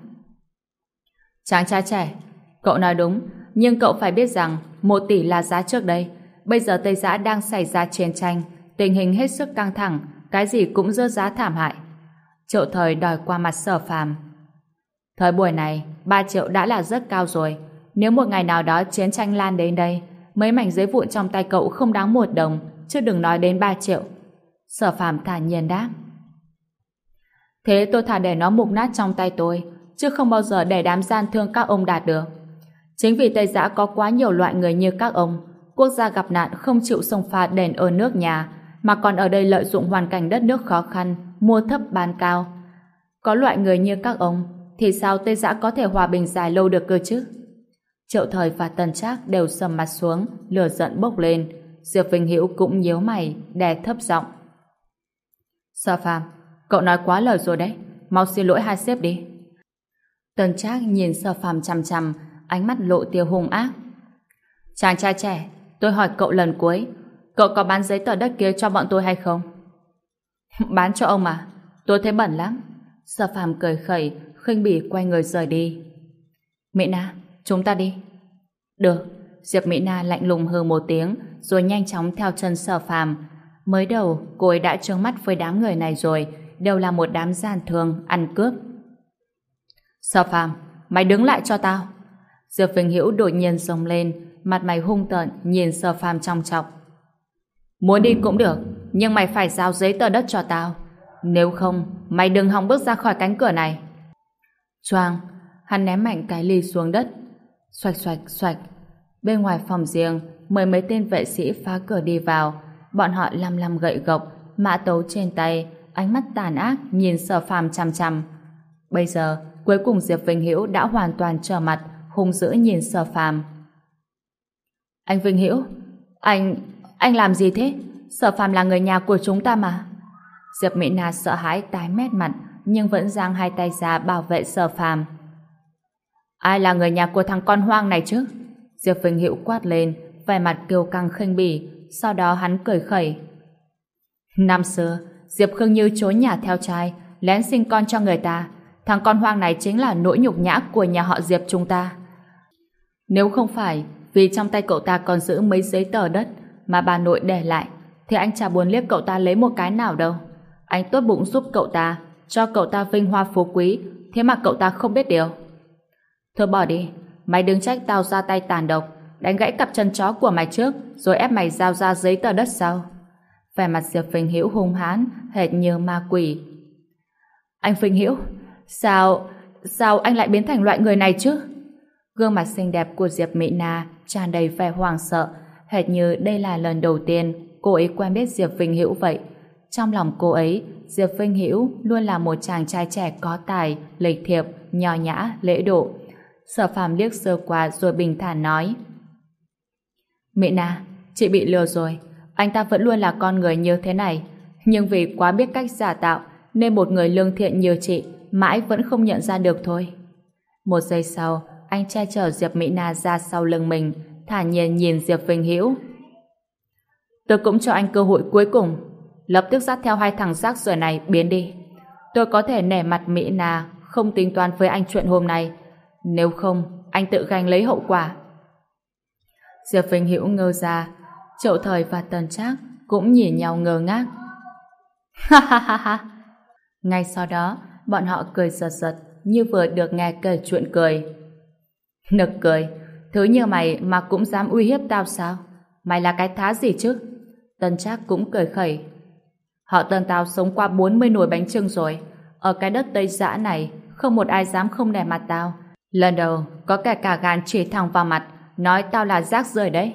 Chàng trai trẻ, cậu nói đúng, nhưng cậu phải biết rằng một tỷ là giá trước đây. Bây giờ Tây Giã đang xảy ra chiến tranh, tình hình hết sức căng thẳng, cái gì cũng rớt giá thảm hại. Triệu thời đòi qua mặt sở phàm. Thời buổi này, 3 triệu đã là rất cao rồi. Nếu một ngày nào đó chiến tranh lan đến đây, mấy mảnh giấy vụn trong tay cậu không đáng một đồng, chứ đừng nói đến 3 triệu. Sở phàm thản nhiên đáp. Thế tôi thả để nó mục nát trong tay tôi, chứ không bao giờ để đám gian thương các ông đạt được. Chính vì Tây Giã có quá nhiều loại người như các ông, quốc gia gặp nạn không chịu sông pha đền ơn nước nhà, mà còn ở đây lợi dụng hoàn cảnh đất nước khó khăn, mua thấp bán cao. Có loại người như các ông, thì sao Tây Giã có thể hòa bình dài lâu được cơ chứ? Triệu Thời và Tần Trác đều sầm mặt xuống, lửa giận bốc lên. Diệp Vinh Hữu cũng nhíu mày, đè thấp giọng. Sở Phạm, cậu nói quá lời rồi đấy, mau xin lỗi hai sếp đi. Tần Trác nhìn Sở Phàm chằm chằm, ánh mắt lộ tia hung ác. Chàng trai trẻ, tôi hỏi cậu lần cuối, cậu có bán giấy tờ đất kia cho bọn tôi hay không? [LAUGHS] bán cho ông à? Tôi thấy bẩn lắm. Sở Phàm cười khẩy, khinh bỉ quay người rời đi. Mỹ Na, chúng ta đi. Được. Diệp Mỹ Na lạnh lùng hừ một tiếng, rồi nhanh chóng theo chân Sở Phàm. Mới đầu, cô ấy đã trướng mắt với đám người này rồi, đều là một đám gian thương, ăn cướp. Sở Phàm, mày đứng lại cho tao. Diệp Vinh Hữu đột nhiên rồng lên, mặt mày hung tợn nhìn Sở Phàm trong chọc. Muốn đi cũng được, nhưng mày phải giao giấy tờ đất cho tao. Nếu không, mày đừng hòng bước ra khỏi cánh cửa này. Choang, hắn ném mạnh cái ly xuống đất. Xoạch xoạch xoạch. Bên ngoài phòng riêng, mười mấy tên vệ sĩ phá cửa đi vào. Bọn họ lăm lăm gậy gộc, mã tấu trên tay, ánh mắt tàn ác nhìn Sở Phàm chằm chằm. Bây giờ, cuối cùng Diệp Vinh Hữu đã hoàn toàn trở mặt, hung dữ nhìn Sở Phàm. Anh Vinh Hữu, anh anh làm gì thế? Sở Phàm là người nhà của chúng ta mà. Diệp Mỹ Na sợ hãi tái mét mặt, nhưng vẫn giang hai tay ra bảo vệ sở phàm. Ai là người nhà của thằng con hoang này chứ? Diệp Vinh Hữu quát lên, vẻ mặt kiêu căng khinh bỉ, sau đó hắn cười khẩy. Năm xưa, Diệp Khương Như trốn nhà theo trai, lén sinh con cho người ta. Thằng con hoang này chính là nỗi nhục nhã của nhà họ Diệp chúng ta. Nếu không phải vì trong tay cậu ta còn giữ mấy giấy tờ đất mà bà nội để lại, thì anh chả buồn liếc cậu ta lấy một cái nào đâu. Anh tốt bụng giúp cậu ta, cho cậu ta vinh hoa phú quý, thế mà cậu ta không biết điều. Thôi bỏ đi, mày đừng trách tao ra tay tàn độc, đánh gãy cặp chân chó của mày trước, rồi ép mày giao ra giấy tờ đất sau. Vẻ mặt Diệp Phình Hiễu hung hãn, hệt như ma quỷ. Anh Phình Hiễu, sao, sao anh lại biến thành loại người này chứ? Gương mặt xinh đẹp của Diệp Mỹ Na tràn đầy vẻ hoang sợ, hệt như đây là lần đầu tiên cô ấy quen biết Diệp Vinh Hữu vậy. Trong lòng cô ấy, Diệp Vinh Hữu luôn là một chàng trai trẻ có tài, lịch thiệp, nho nhã, lễ độ. Sở phàm liếc sơ qua rồi bình thản nói. Mỹ Na, chị bị lừa rồi. Anh ta vẫn luôn là con người như thế này. Nhưng vì quá biết cách giả tạo, nên một người lương thiện như chị mãi vẫn không nhận ra được thôi. Một giây sau, anh che chở Diệp Mỹ Na ra sau lưng mình, thả nhiên nhìn Diệp Vinh Hữu. Tôi cũng cho anh cơ hội cuối cùng, lập tức dắt theo hai thằng rác rưởi này biến đi. Tôi có thể nể mặt Mỹ Na, không tính toán với anh chuyện hôm nay. Nếu không, anh tự gánh lấy hậu quả. Diệp Vinh Hữu ngơ ra, Triệu Thời và Tần Trác cũng nhìn nhau ngơ ngác. Ha ha ha ha! Ngay sau đó, bọn họ cười giật giật như vừa được nghe kể chuyện cười. Nực cười, thứ như mày mà cũng dám uy hiếp tao sao? Mày là cái thá gì chứ? tần Trác cũng cười khẩy. Họ tần tao sống qua 40 nồi bánh trưng rồi. Ở cái đất Tây Giã này, không một ai dám không nẻ mặt tao. Lần đầu, có kẻ cả gan chỉ thẳng vào mặt, nói tao là rác rưởi đấy.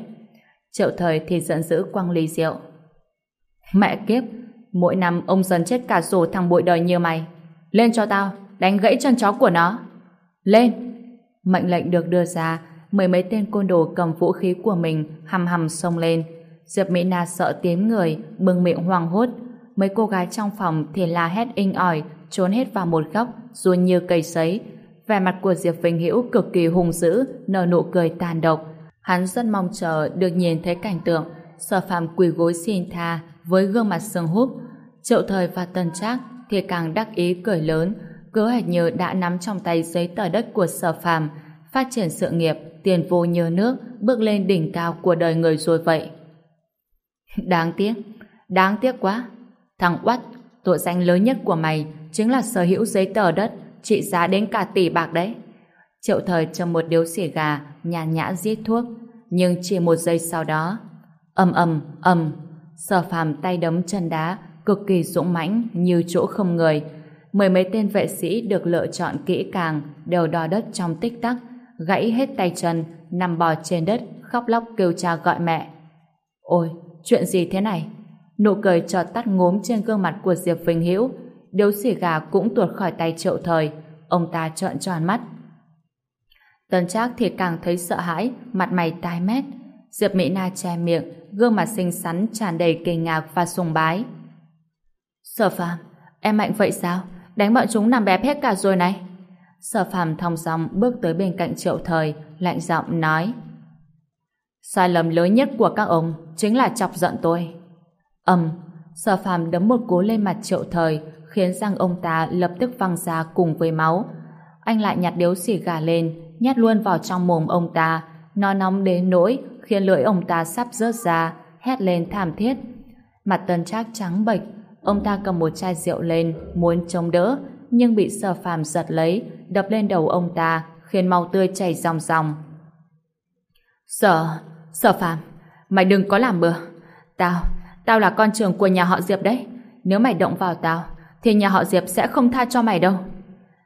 Triệu thời thì giận dữ quăng ly rượu. Mẹ kiếp, mỗi năm ông dần chết cả rổ thằng bụi đời như mày. Lên cho tao, đánh gãy chân chó của nó. Lên! Mệnh lệnh được đưa ra, mười mấy tên côn đồ cầm vũ khí của mình hầm hầm xông lên. Diệp Mỹ Na sợ tiếng người, bưng miệng hoang hốt. Mấy cô gái trong phòng thì la hét inh ỏi, trốn hết vào một góc, ruồn như cây sấy. Vẻ mặt của Diệp Vinh Hữu cực kỳ hung dữ, nở nụ cười tàn độc. Hắn rất mong chờ được nhìn thấy cảnh tượng sở phạm quỳ gối xin tha với gương mặt sưng húp. Triệu thời và tân trác thì càng đắc ý cười lớn, cứ hệt như đã nắm trong tay giấy tờ đất của sở phàm, phát triển sự nghiệp, tiền vô như nước, bước lên đỉnh cao của đời người rồi vậy. [LAUGHS] Đáng tiếc, đáng tiếc quá. Thằng Oắt, tội danh lớn nhất của mày chính là sở hữu giấy tờ đất trị giá đến cả tỷ bạc đấy. Triệu thời trong một điếu xì gà nhàn nhã giết thuốc, nhưng chỉ một giây sau đó, ầm ầm ầm, sở phàm tay đấm chân đá, cực kỳ dũng mãnh như chỗ không người, mười mấy tên vệ sĩ được lựa chọn kỹ càng đều đo đất trong tích tắc, gãy hết tay chân, nằm bò trên đất, khóc lóc kêu cha gọi mẹ. Ôi, chuyện gì thế này? Nụ cười chợt tắt ngốm trên gương mặt của Diệp Vinh Hữu, điếu xì gà cũng tuột khỏi tay triệu thời, ông ta trợn tròn mắt. Tần Trác thì càng thấy sợ hãi, mặt mày tái mét. Diệp Mỹ Na che miệng, gương mặt xinh xắn tràn đầy kinh ngạc và sùng bái. Sở phàm, em mạnh vậy sao? đánh bọn chúng nằm bẹp hết cả rồi này. Sở phàm thong dong bước tới bên cạnh triệu thời, lạnh giọng nói. Sai lầm lớn nhất của các ông chính là chọc giận tôi. Ầm, sở phàm đấm một cú lên mặt triệu thời, khiến răng ông ta lập tức văng ra cùng với máu. Anh lại nhặt điếu xì gà lên, nhét luôn vào trong mồm ông ta, nó nóng đến nỗi khiến lưỡi ông ta sắp rớt ra, hét lên thảm thiết. Mặt tân trác trắng bệch, Ông ta cầm một chai rượu lên, muốn chống đỡ, nhưng bị sở phàm giật lấy, đập lên đầu ông ta, khiến máu tươi chảy ròng ròng. Sở, sở phàm, mày đừng có làm bừa. Tao, tao là con trưởng của nhà họ Diệp đấy. Nếu mày động vào tao, thì nhà họ Diệp sẽ không tha cho mày đâu.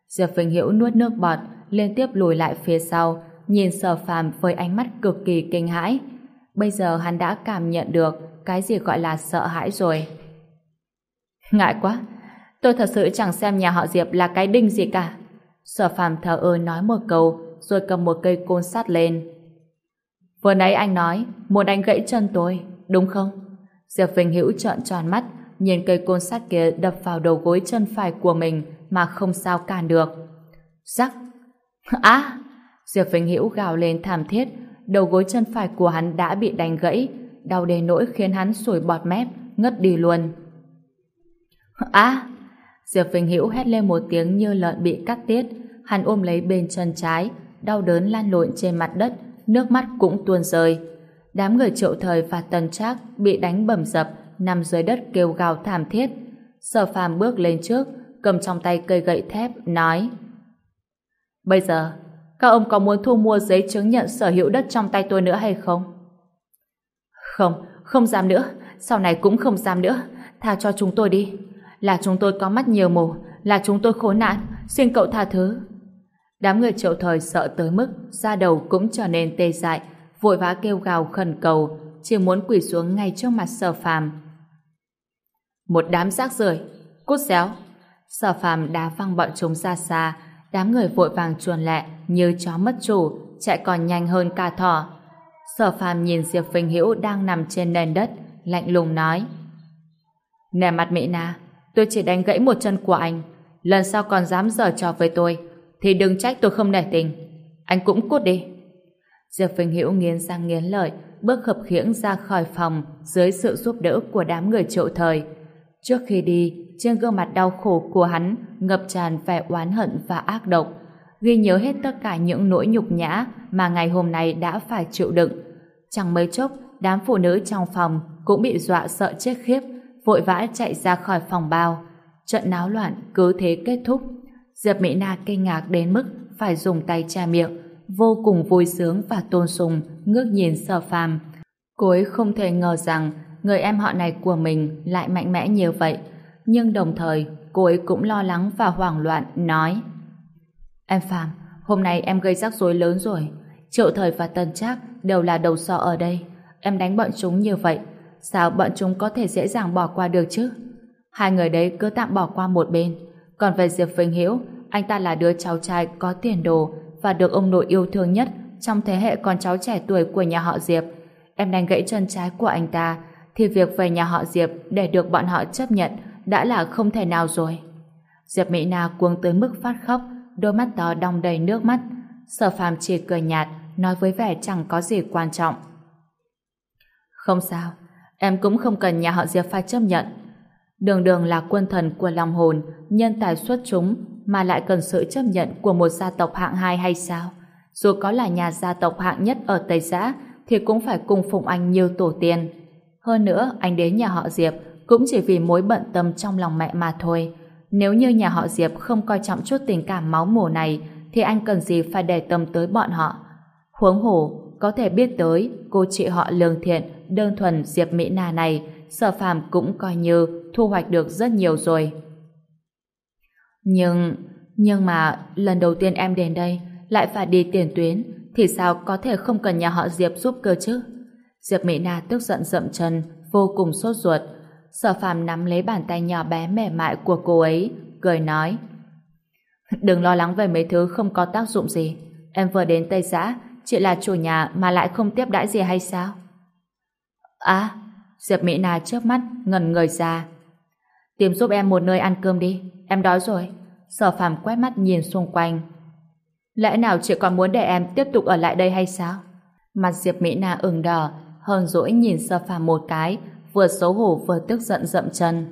Diệp Vinh Hiễu nuốt nước bọt, liên tiếp lùi lại phía sau, nhìn sở phàm với ánh mắt cực kỳ kinh hãi. Bây giờ hắn đã cảm nhận được cái gì gọi là sợ hãi rồi. Ngại quá, tôi thật sự chẳng xem nhà họ Diệp là cái đinh gì cả. Sở phàm thờ ơ nói một câu, rồi cầm một cây côn sắt lên. Vừa nãy anh nói, muốn anh gãy chân tôi, đúng không? Diệp Vinh Hữu trợn tròn mắt, nhìn cây côn sắt kia đập vào đầu gối chân phải của mình mà không sao cản được. Rắc! Á! Diệp Vinh Hữu gào lên thảm thiết, đầu gối chân phải của hắn đã bị đánh gãy, đau đến nỗi khiến hắn sủi bọt mép, ngất đi luôn. Á! Diệp Vinh Hữu hét lên một tiếng như lợn bị cắt tiết, hắn ôm lấy bên chân trái, đau đớn lan lộn trên mặt đất, nước mắt cũng tuôn rơi. Đám người triệu thời và tần trác bị đánh bầm dập, nằm dưới đất kêu gào thảm thiết. Sở phàm bước lên trước, cầm trong tay cây gậy thép, nói Bây giờ, các ông có muốn thu mua giấy chứng nhận sở hữu đất trong tay tôi nữa hay không? Không, không dám nữa, sau này cũng không dám nữa, tha cho chúng tôi đi. Là chúng tôi có mắt nhiều mù, là chúng tôi khốn nạn, xin cậu tha thứ. Đám người triệu thời sợ tới mức da đầu cũng trở nên tê dại, vội vã kêu gào khẩn cầu, chỉ muốn quỳ xuống ngay trước mặt sở phàm. Một đám rác rưởi, cút xéo. Sở phàm đá văng bọn chúng ra xa, đám người vội vàng chuồn lẹ như chó mất chủ, chạy còn nhanh hơn cả thỏ. Sở phàm nhìn Diệp Vinh Hữu đang nằm trên nền đất, lạnh lùng nói. Nè mặt mẹ Na, tôi chỉ đánh gãy một chân của anh. Lần sau còn dám giở trò với tôi, thì đừng trách tôi không nể tình. Anh cũng cút đi. Diệp Vinh Hữu nghiến răng nghiến lợi, bước khập khiễng ra khỏi phòng dưới sự giúp đỡ của đám người triệu thời. Trước khi đi, trên gương mặt đau khổ của hắn ngập tràn vẻ oán hận và ác độc, ghi nhớ hết tất cả những nỗi nhục nhã mà ngày hôm nay đã phải chịu đựng. Chẳng mấy chốc, đám phụ nữ trong phòng cũng bị dọa sợ chết khiếp, vội vã chạy ra khỏi phòng bao. Trận náo loạn cứ thế kết thúc. Diệp Mỹ Na kinh ngạc đến mức phải dùng tay che miệng, vô cùng vui sướng và tôn sùng ngước nhìn sở phàm. Cô ấy không thể ngờ rằng người em họ này của mình lại mạnh mẽ như vậy, nhưng đồng thời cô ấy cũng lo lắng và hoảng loạn nói Em Phạm, hôm nay em gây rắc rối lớn rồi. Triệu thời và Tân Trác đều là đầu sọ ở đây. Em đánh bọn chúng như vậy, sao bọn chúng có thể dễ dàng bỏ qua được chứ? Hai người đấy cứ tạm bỏ qua một bên. Còn về Diệp Vinh Hiễu, anh ta là đứa cháu trai có tiền đồ và được ông nội yêu thương nhất trong thế hệ con cháu trẻ tuổi của nhà họ Diệp. Em đánh gãy chân trái của anh ta, thì việc về nhà họ Diệp để được bọn họ chấp nhận đã là không thể nào rồi. Diệp Mỹ Na cuồng tới mức phát khóc, đôi mắt to đong đầy nước mắt. Sở phàm chỉ cười nhạt, nói với vẻ chẳng có gì quan trọng. Không sao, em cũng không cần nhà họ Diệp phải chấp nhận. Đường đường là quân thần của lòng hồn, nhân tài xuất chúng, mà lại cần sự chấp nhận của một gia tộc hạng hai hay sao? Dù có là nhà gia tộc hạng nhất ở Tây Giã, thì cũng phải cùng phụng anh nhiều tổ tiên. Hơn nữa, anh đến nhà họ Diệp cũng chỉ vì mối bận tâm trong lòng mẹ mà thôi. Nếu như nhà họ Diệp không coi trọng chút tình cảm máu mủ này, thì anh cần gì phải để tâm tới bọn họ. Huống hồ, có thể biết tới cô chị họ lương thiện, đơn thuần Diệp Mỹ Na này, sở phàm cũng coi như thu hoạch được rất nhiều rồi. Nhưng, nhưng mà lần đầu tiên em đến đây lại phải đi tiền tuyến, thì sao có thể không cần nhà họ Diệp giúp cơ chứ? Diệp Mỹ Na tức giận dậm chân, vô cùng sốt ruột, Sở phàm nắm lấy bàn tay nhỏ bé mềm mại của cô ấy, cười nói. Đừng lo lắng về mấy thứ không có tác dụng gì. Em vừa đến Tây Giã, chị là chủ nhà mà lại không tiếp đãi gì hay sao? À, Diệp Mỹ Na trước mắt, ngần người ra. Tìm giúp em một nơi ăn cơm đi, em đói rồi. Sở phàm quét mắt nhìn xung quanh. Lẽ nào chị còn muốn để em tiếp tục ở lại đây hay sao? Mặt Diệp Mỹ Na ửng đỏ, hờn dỗi nhìn sở phàm một cái, vừa xấu hổ vừa tức giận dậm chân.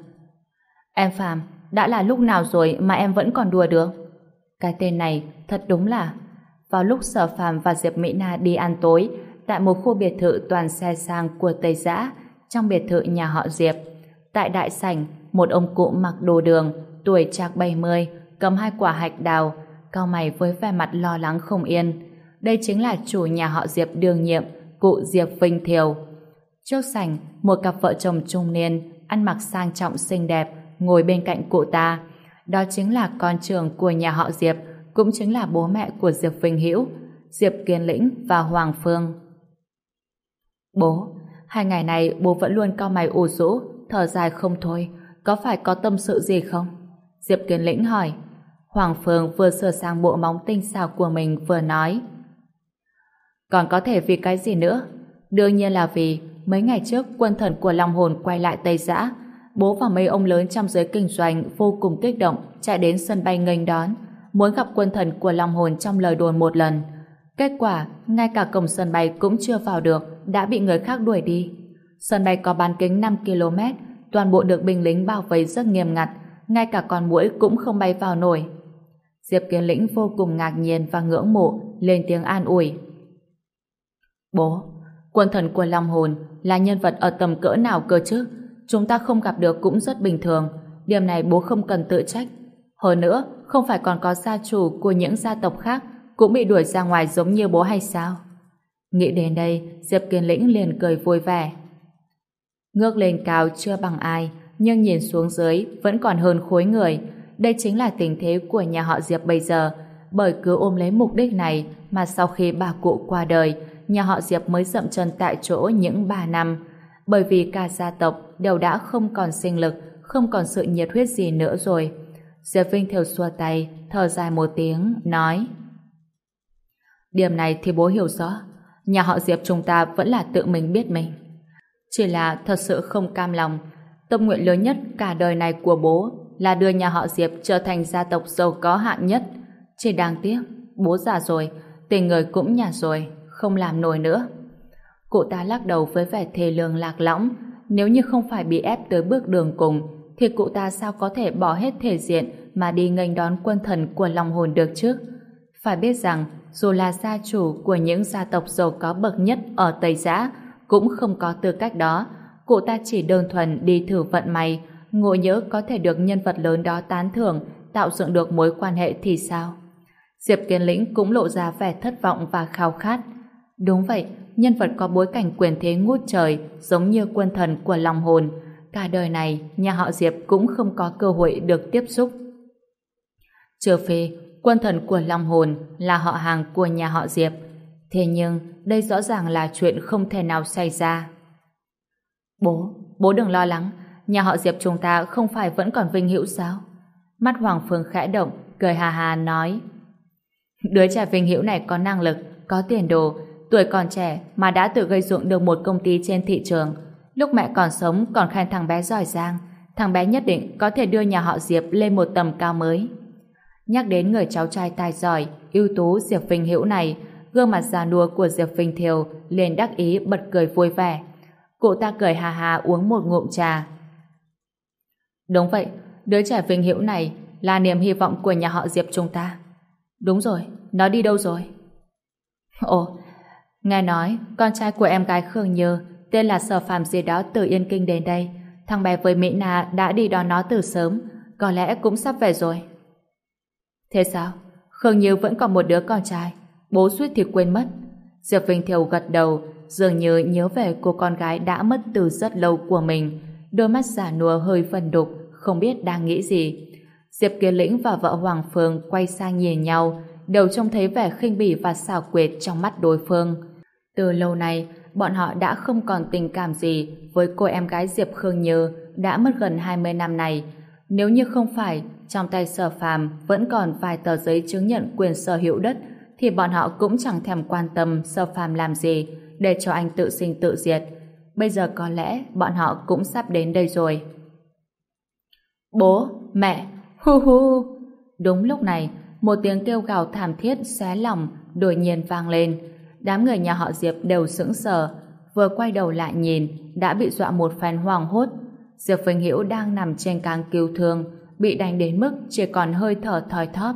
Em Phạm, đã là lúc nào rồi mà em vẫn còn đùa được? Cái tên này thật đúng là... Vào lúc Sở Phạm và Diệp Mỹ Na đi ăn tối tại một khu biệt thự toàn xe sang của Tây Giã trong biệt thự nhà họ Diệp. Tại đại sảnh, một ông cụ mặc đồ đường, tuổi trạc 70, cầm hai quả hạch đào, cao mày với vẻ mặt lo lắng không yên. Đây chính là chủ nhà họ Diệp đương nhiệm, cụ Diệp Vinh Thiều. Trước sảnh, một cặp vợ chồng trung niên, ăn mặc sang trọng xinh đẹp, ngồi bên cạnh cụ ta. Đó chính là con trưởng của nhà họ Diệp, cũng chính là bố mẹ của Diệp Vinh Hữu, Diệp Kiên Lĩnh và Hoàng Phương. Bố, hai ngày này bố vẫn luôn cao mày ủ rũ, thở dài không thôi, có phải có tâm sự gì không? Diệp Kiên Lĩnh hỏi. Hoàng Phương vừa sửa sang bộ móng tinh xảo của mình vừa nói. Còn có thể vì cái gì nữa? Đương nhiên là vì mấy ngày trước quân thần của Long Hồn quay lại Tây Giã. bố và mấy ông lớn trong giới kinh doanh vô cùng kích động chạy đến sân bay nghênh đón, muốn gặp quân thần của Long Hồn trong lời đồn một lần. Kết quả, ngay cả cổng sân bay cũng chưa vào được, đã bị người khác đuổi đi. Sân bay có bán kính 5 km, toàn bộ được binh lính bao vây rất nghiêm ngặt, ngay cả con muỗi cũng không bay vào nổi. Diệp Kiến Lĩnh vô cùng ngạc nhiên và ngưỡng mộ, lên tiếng an ủi. Bố, quân thần của Long Hồn là nhân vật ở tầm cỡ nào cơ chứ? Chúng ta không gặp được cũng rất bình thường, điểm này bố không cần tự trách. Hơn nữa, không phải còn có gia chủ của những gia tộc khác cũng bị đuổi ra ngoài giống như bố hay sao? Nghĩ đến đây, Diệp Kiên Lĩnh liền cười vui vẻ. Ngước lên cao chưa bằng ai, nhưng nhìn xuống dưới vẫn còn hơn khối người. Đây chính là tình thế của nhà họ Diệp bây giờ. Bởi cứ ôm lấy mục đích này mà sau khi bà cụ qua đời, nhà họ Diệp mới dậm chân tại chỗ những 3 năm. Bởi vì cả gia tộc đều đã không còn sinh lực, không còn sự nhiệt huyết gì nữa rồi. Diệp Vinh Thiều xua tay, thở dài một tiếng, nói Điểm này thì bố hiểu rõ. Nhà họ Diệp chúng ta vẫn là tự mình biết mình. Chỉ là thật sự không cam lòng. Tâm nguyện lớn nhất cả đời này của bố là đưa nhà họ Diệp trở thành gia tộc giàu có hạng nhất. Chỉ đáng tiếc, bố già rồi, tình người cũng nhà rồi, không làm nổi nữa. Cụ ta lắc đầu với vẻ thề lương lạc lõng. Nếu như không phải bị ép tới bước đường cùng, thì cụ ta sao có thể bỏ hết thể diện mà đi nghênh đón quân thần của lòng hồn được chứ? Phải biết rằng, dù là gia chủ của những gia tộc giàu có bậc nhất ở Tây Giã, cũng không có tư cách đó. Cụ ta chỉ đơn thuần đi thử vận may, ngộ nhớ có thể được nhân vật lớn đó tán thưởng, tạo dựng được mối quan hệ thì sao? Diệp Kiến Lĩnh cũng lộ ra vẻ thất vọng và khao khát. Đúng vậy, nhân vật có bối cảnh quyền thế ngút trời, giống như quân thần của lòng hồn. Cả đời này, nhà họ Diệp cũng không có cơ hội được tiếp xúc. Trừ phi, quân thần của lòng hồn là họ hàng của nhà họ Diệp. Thế nhưng, đây rõ ràng là chuyện không thể nào xảy ra. Bố, bố đừng lo lắng, nhà họ Diệp chúng ta không phải vẫn còn vinh hữu sao? Mắt Hoàng Phương khẽ động, cười hà hà nói. Đứa trẻ vinh hữu này có năng lực, có tiền đồ, tuổi còn trẻ mà đã tự gây dựng được một công ty trên thị trường. Lúc mẹ còn sống còn khen thằng bé giỏi giang, thằng bé nhất định có thể đưa nhà họ Diệp lên một tầm cao mới. Nhắc đến người cháu trai tài giỏi, ưu tú Diệp Vinh Hữu này, gương mặt già nua của Diệp Vinh Thiều liền đắc ý bật cười vui vẻ. Cụ ta cười hà hà uống một ngụm trà. Đúng vậy, đứa trẻ Vinh Hữu này là niềm hy vọng của nhà họ Diệp chúng ta. Đúng rồi, nó đi đâu rồi? Ồ, nghe nói con trai của em gái Khương Như tên là Sở Phạm gì đó từ Yên Kinh đến đây. Thằng bé với Mỹ Na đã đi đón nó từ sớm, có lẽ cũng sắp về rồi. Thế sao? Khương Như vẫn còn một đứa con trai. Bố suýt thì quên mất. Diệp Vinh Thiều gật đầu, dường như nhớ về cô con gái đã mất từ rất lâu của mình. Đôi mắt giả nùa hơi phần đục, không biết đang nghĩ gì. Diệp Kiến Lĩnh và vợ Hoàng Phương quay sang nhìn nhau, đều trông thấy vẻ khinh bỉ và xảo quyệt trong mắt đối phương. Từ lâu nay, bọn họ đã không còn tình cảm gì với cô em gái Diệp Khương Như đã mất gần 20 năm này. Nếu như không phải trong tay sở phàm vẫn còn vài tờ giấy chứng nhận quyền sở hữu đất thì bọn họ cũng chẳng thèm quan tâm sở phàm làm gì để cho anh tự sinh tự diệt. Bây giờ có lẽ bọn họ cũng sắp đến đây rồi. Bố, mẹ, hu hu. Đúng lúc này, một tiếng kêu gào thảm thiết xé lòng đột nhiên vang lên. Đám người nhà họ Diệp đều sững sờ, vừa quay đầu lại nhìn, đã bị dọa một phen hoảng hốt. Diệp Vinh Hiểu đang nằm trên càng cứu thương, bị đánh đến mức chỉ còn hơi thở thoi thóp.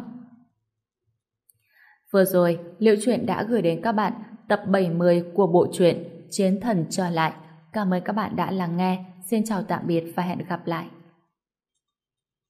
Vừa rồi, Liệu Truyện đã gửi đến các bạn tập 70 của bộ truyện Chiến Thần Trở Lại. Cảm ơn các bạn đã lắng nghe. Xin chào tạm biệt và hẹn gặp lại.